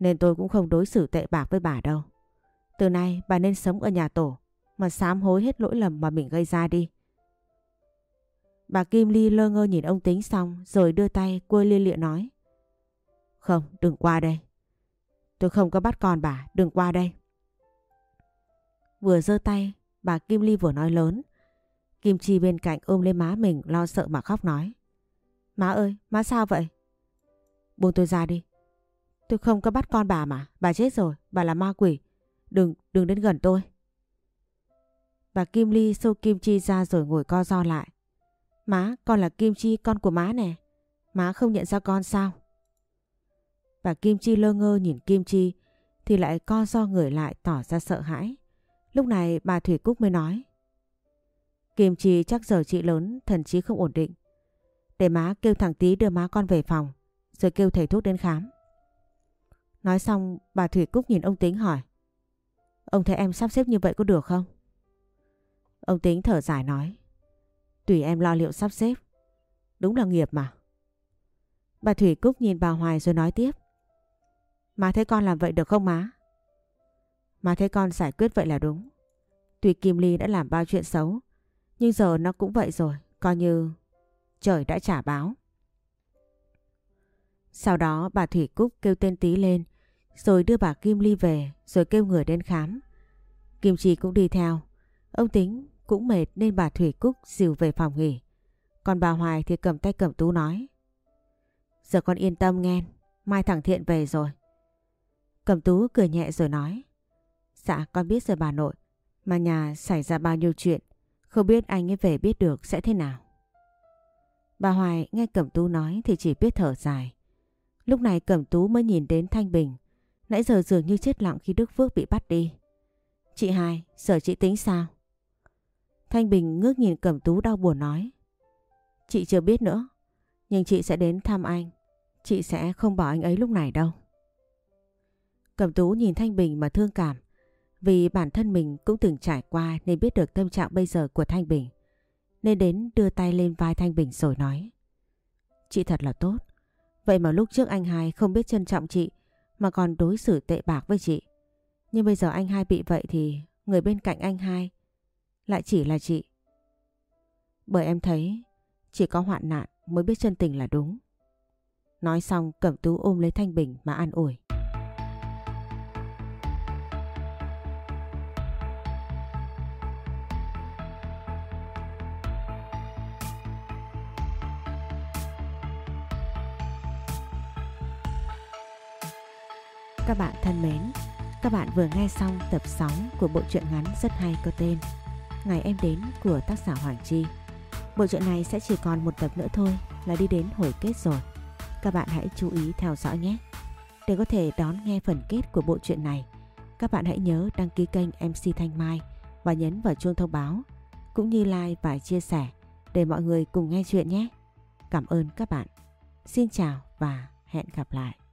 nên tôi cũng không đối xử tệ bạc với bà đâu. Từ nay bà nên sống ở nhà tổ mà sám hối hết lỗi lầm mà mình gây ra đi. Bà Kim Ly lơ ngơ nhìn ông Tính xong rồi đưa tay quơ lia lịa nói. Không, đừng qua đây. Tôi không có bắt con bà, đừng qua đây. Vừa giơ tay, bà Kim Ly vừa nói lớn. Kim Chi bên cạnh ôm lên má mình lo sợ mà khóc nói. Má ơi, má sao vậy? Buông tôi ra đi. Tôi không có bắt con bà mà, bà chết rồi, bà là ma quỷ. Đừng, đừng đến gần tôi. Bà Kim Ly xô Kim Chi ra rồi ngồi co do lại. Má, con là Kim Chi, con của má nè. Má không nhận ra con sao? Bà Kim Chi lơ ngơ nhìn Kim Chi, thì lại co do người lại tỏ ra sợ hãi. Lúc này bà Thủy Cúc mới nói. Kim Chi chắc giờ chị lớn, thần trí không ổn định. Để má kêu thằng tí đưa má con về phòng, rồi kêu thầy thuốc đến khám. Nói xong, bà Thủy Cúc nhìn ông Tính hỏi. Ông thấy em sắp xếp như vậy có được không? Ông Tính thở dài nói. Tùy em lo liệu sắp xếp. Đúng là nghiệp mà. Bà Thủy Cúc nhìn bà Hoài rồi nói tiếp. Má thấy con làm vậy được không má? Má thấy con giải quyết vậy là đúng. Tuy Kim Ly đã làm bao chuyện xấu, nhưng giờ nó cũng vậy rồi, coi như trời đã trả báo. Sau đó bà Thủy Cúc kêu tên Tý lên, rồi đưa bà Kim Ly về, rồi kêu người đến khám. Kim Chi cũng đi theo. Ông Tính cũng mệt nên bà Thủy Cúc dìu về phòng nghỉ. Còn bà Hoài thì cầm tay cầm tú nói. Giờ con yên tâm nghe, mai thằng Thiện về rồi. Cẩm tú cười nhẹ rồi nói. Dạ con biết rồi bà nội, mà nhà xảy ra bao nhiêu chuyện, không biết anh ấy về biết được sẽ thế nào. Bà Hoài nghe Cẩm Tú nói thì chỉ biết thở dài. Lúc này Cẩm Tú mới nhìn đến Thanh Bình, nãy giờ dường như chết lặng khi Đức Phước bị bắt đi. Chị hai, sợ chị tính sao? Thanh Bình ngước nhìn Cẩm Tú đau buồn nói. Chị chưa biết nữa, nhưng chị sẽ đến thăm anh. Chị sẽ không bỏ anh ấy lúc này đâu. Cẩm Tú nhìn Thanh Bình mà thương cảm. Vì bản thân mình cũng từng trải qua nên biết được tâm trạng bây giờ của Thanh Bình. Nên đến đưa tay lên vai Thanh Bình rồi nói. Chị thật là tốt. Vậy mà lúc trước anh hai không biết trân trọng chị, mà còn đối xử tệ bạc với chị. Nhưng bây giờ anh hai bị vậy thì người bên cạnh anh hai lại chỉ là chị. Bởi em thấy chỉ có hoạn nạn mới biết chân tình là đúng. Nói xong, Cẩm Tú ôm lấy Thanh Bình mà an ủi. Các bạn thân mến, các bạn vừa nghe xong tập 6 của bộ truyện ngắn rất hay có tên Ngày em đến của tác giả Hoàng Chi. Bộ truyện này sẽ chỉ còn một tập nữa thôi là đi đến hồi kết rồi. Các bạn hãy chú ý theo dõi nhé. Để có thể đón nghe phần kết của bộ truyện này, các bạn hãy nhớ đăng ký kênh MC Thanh Mai và nhấn vào chuông thông báo cũng như like và chia sẻ để mọi người cùng nghe chuyện nhé. Cảm ơn các bạn. Xin chào và hẹn gặp lại.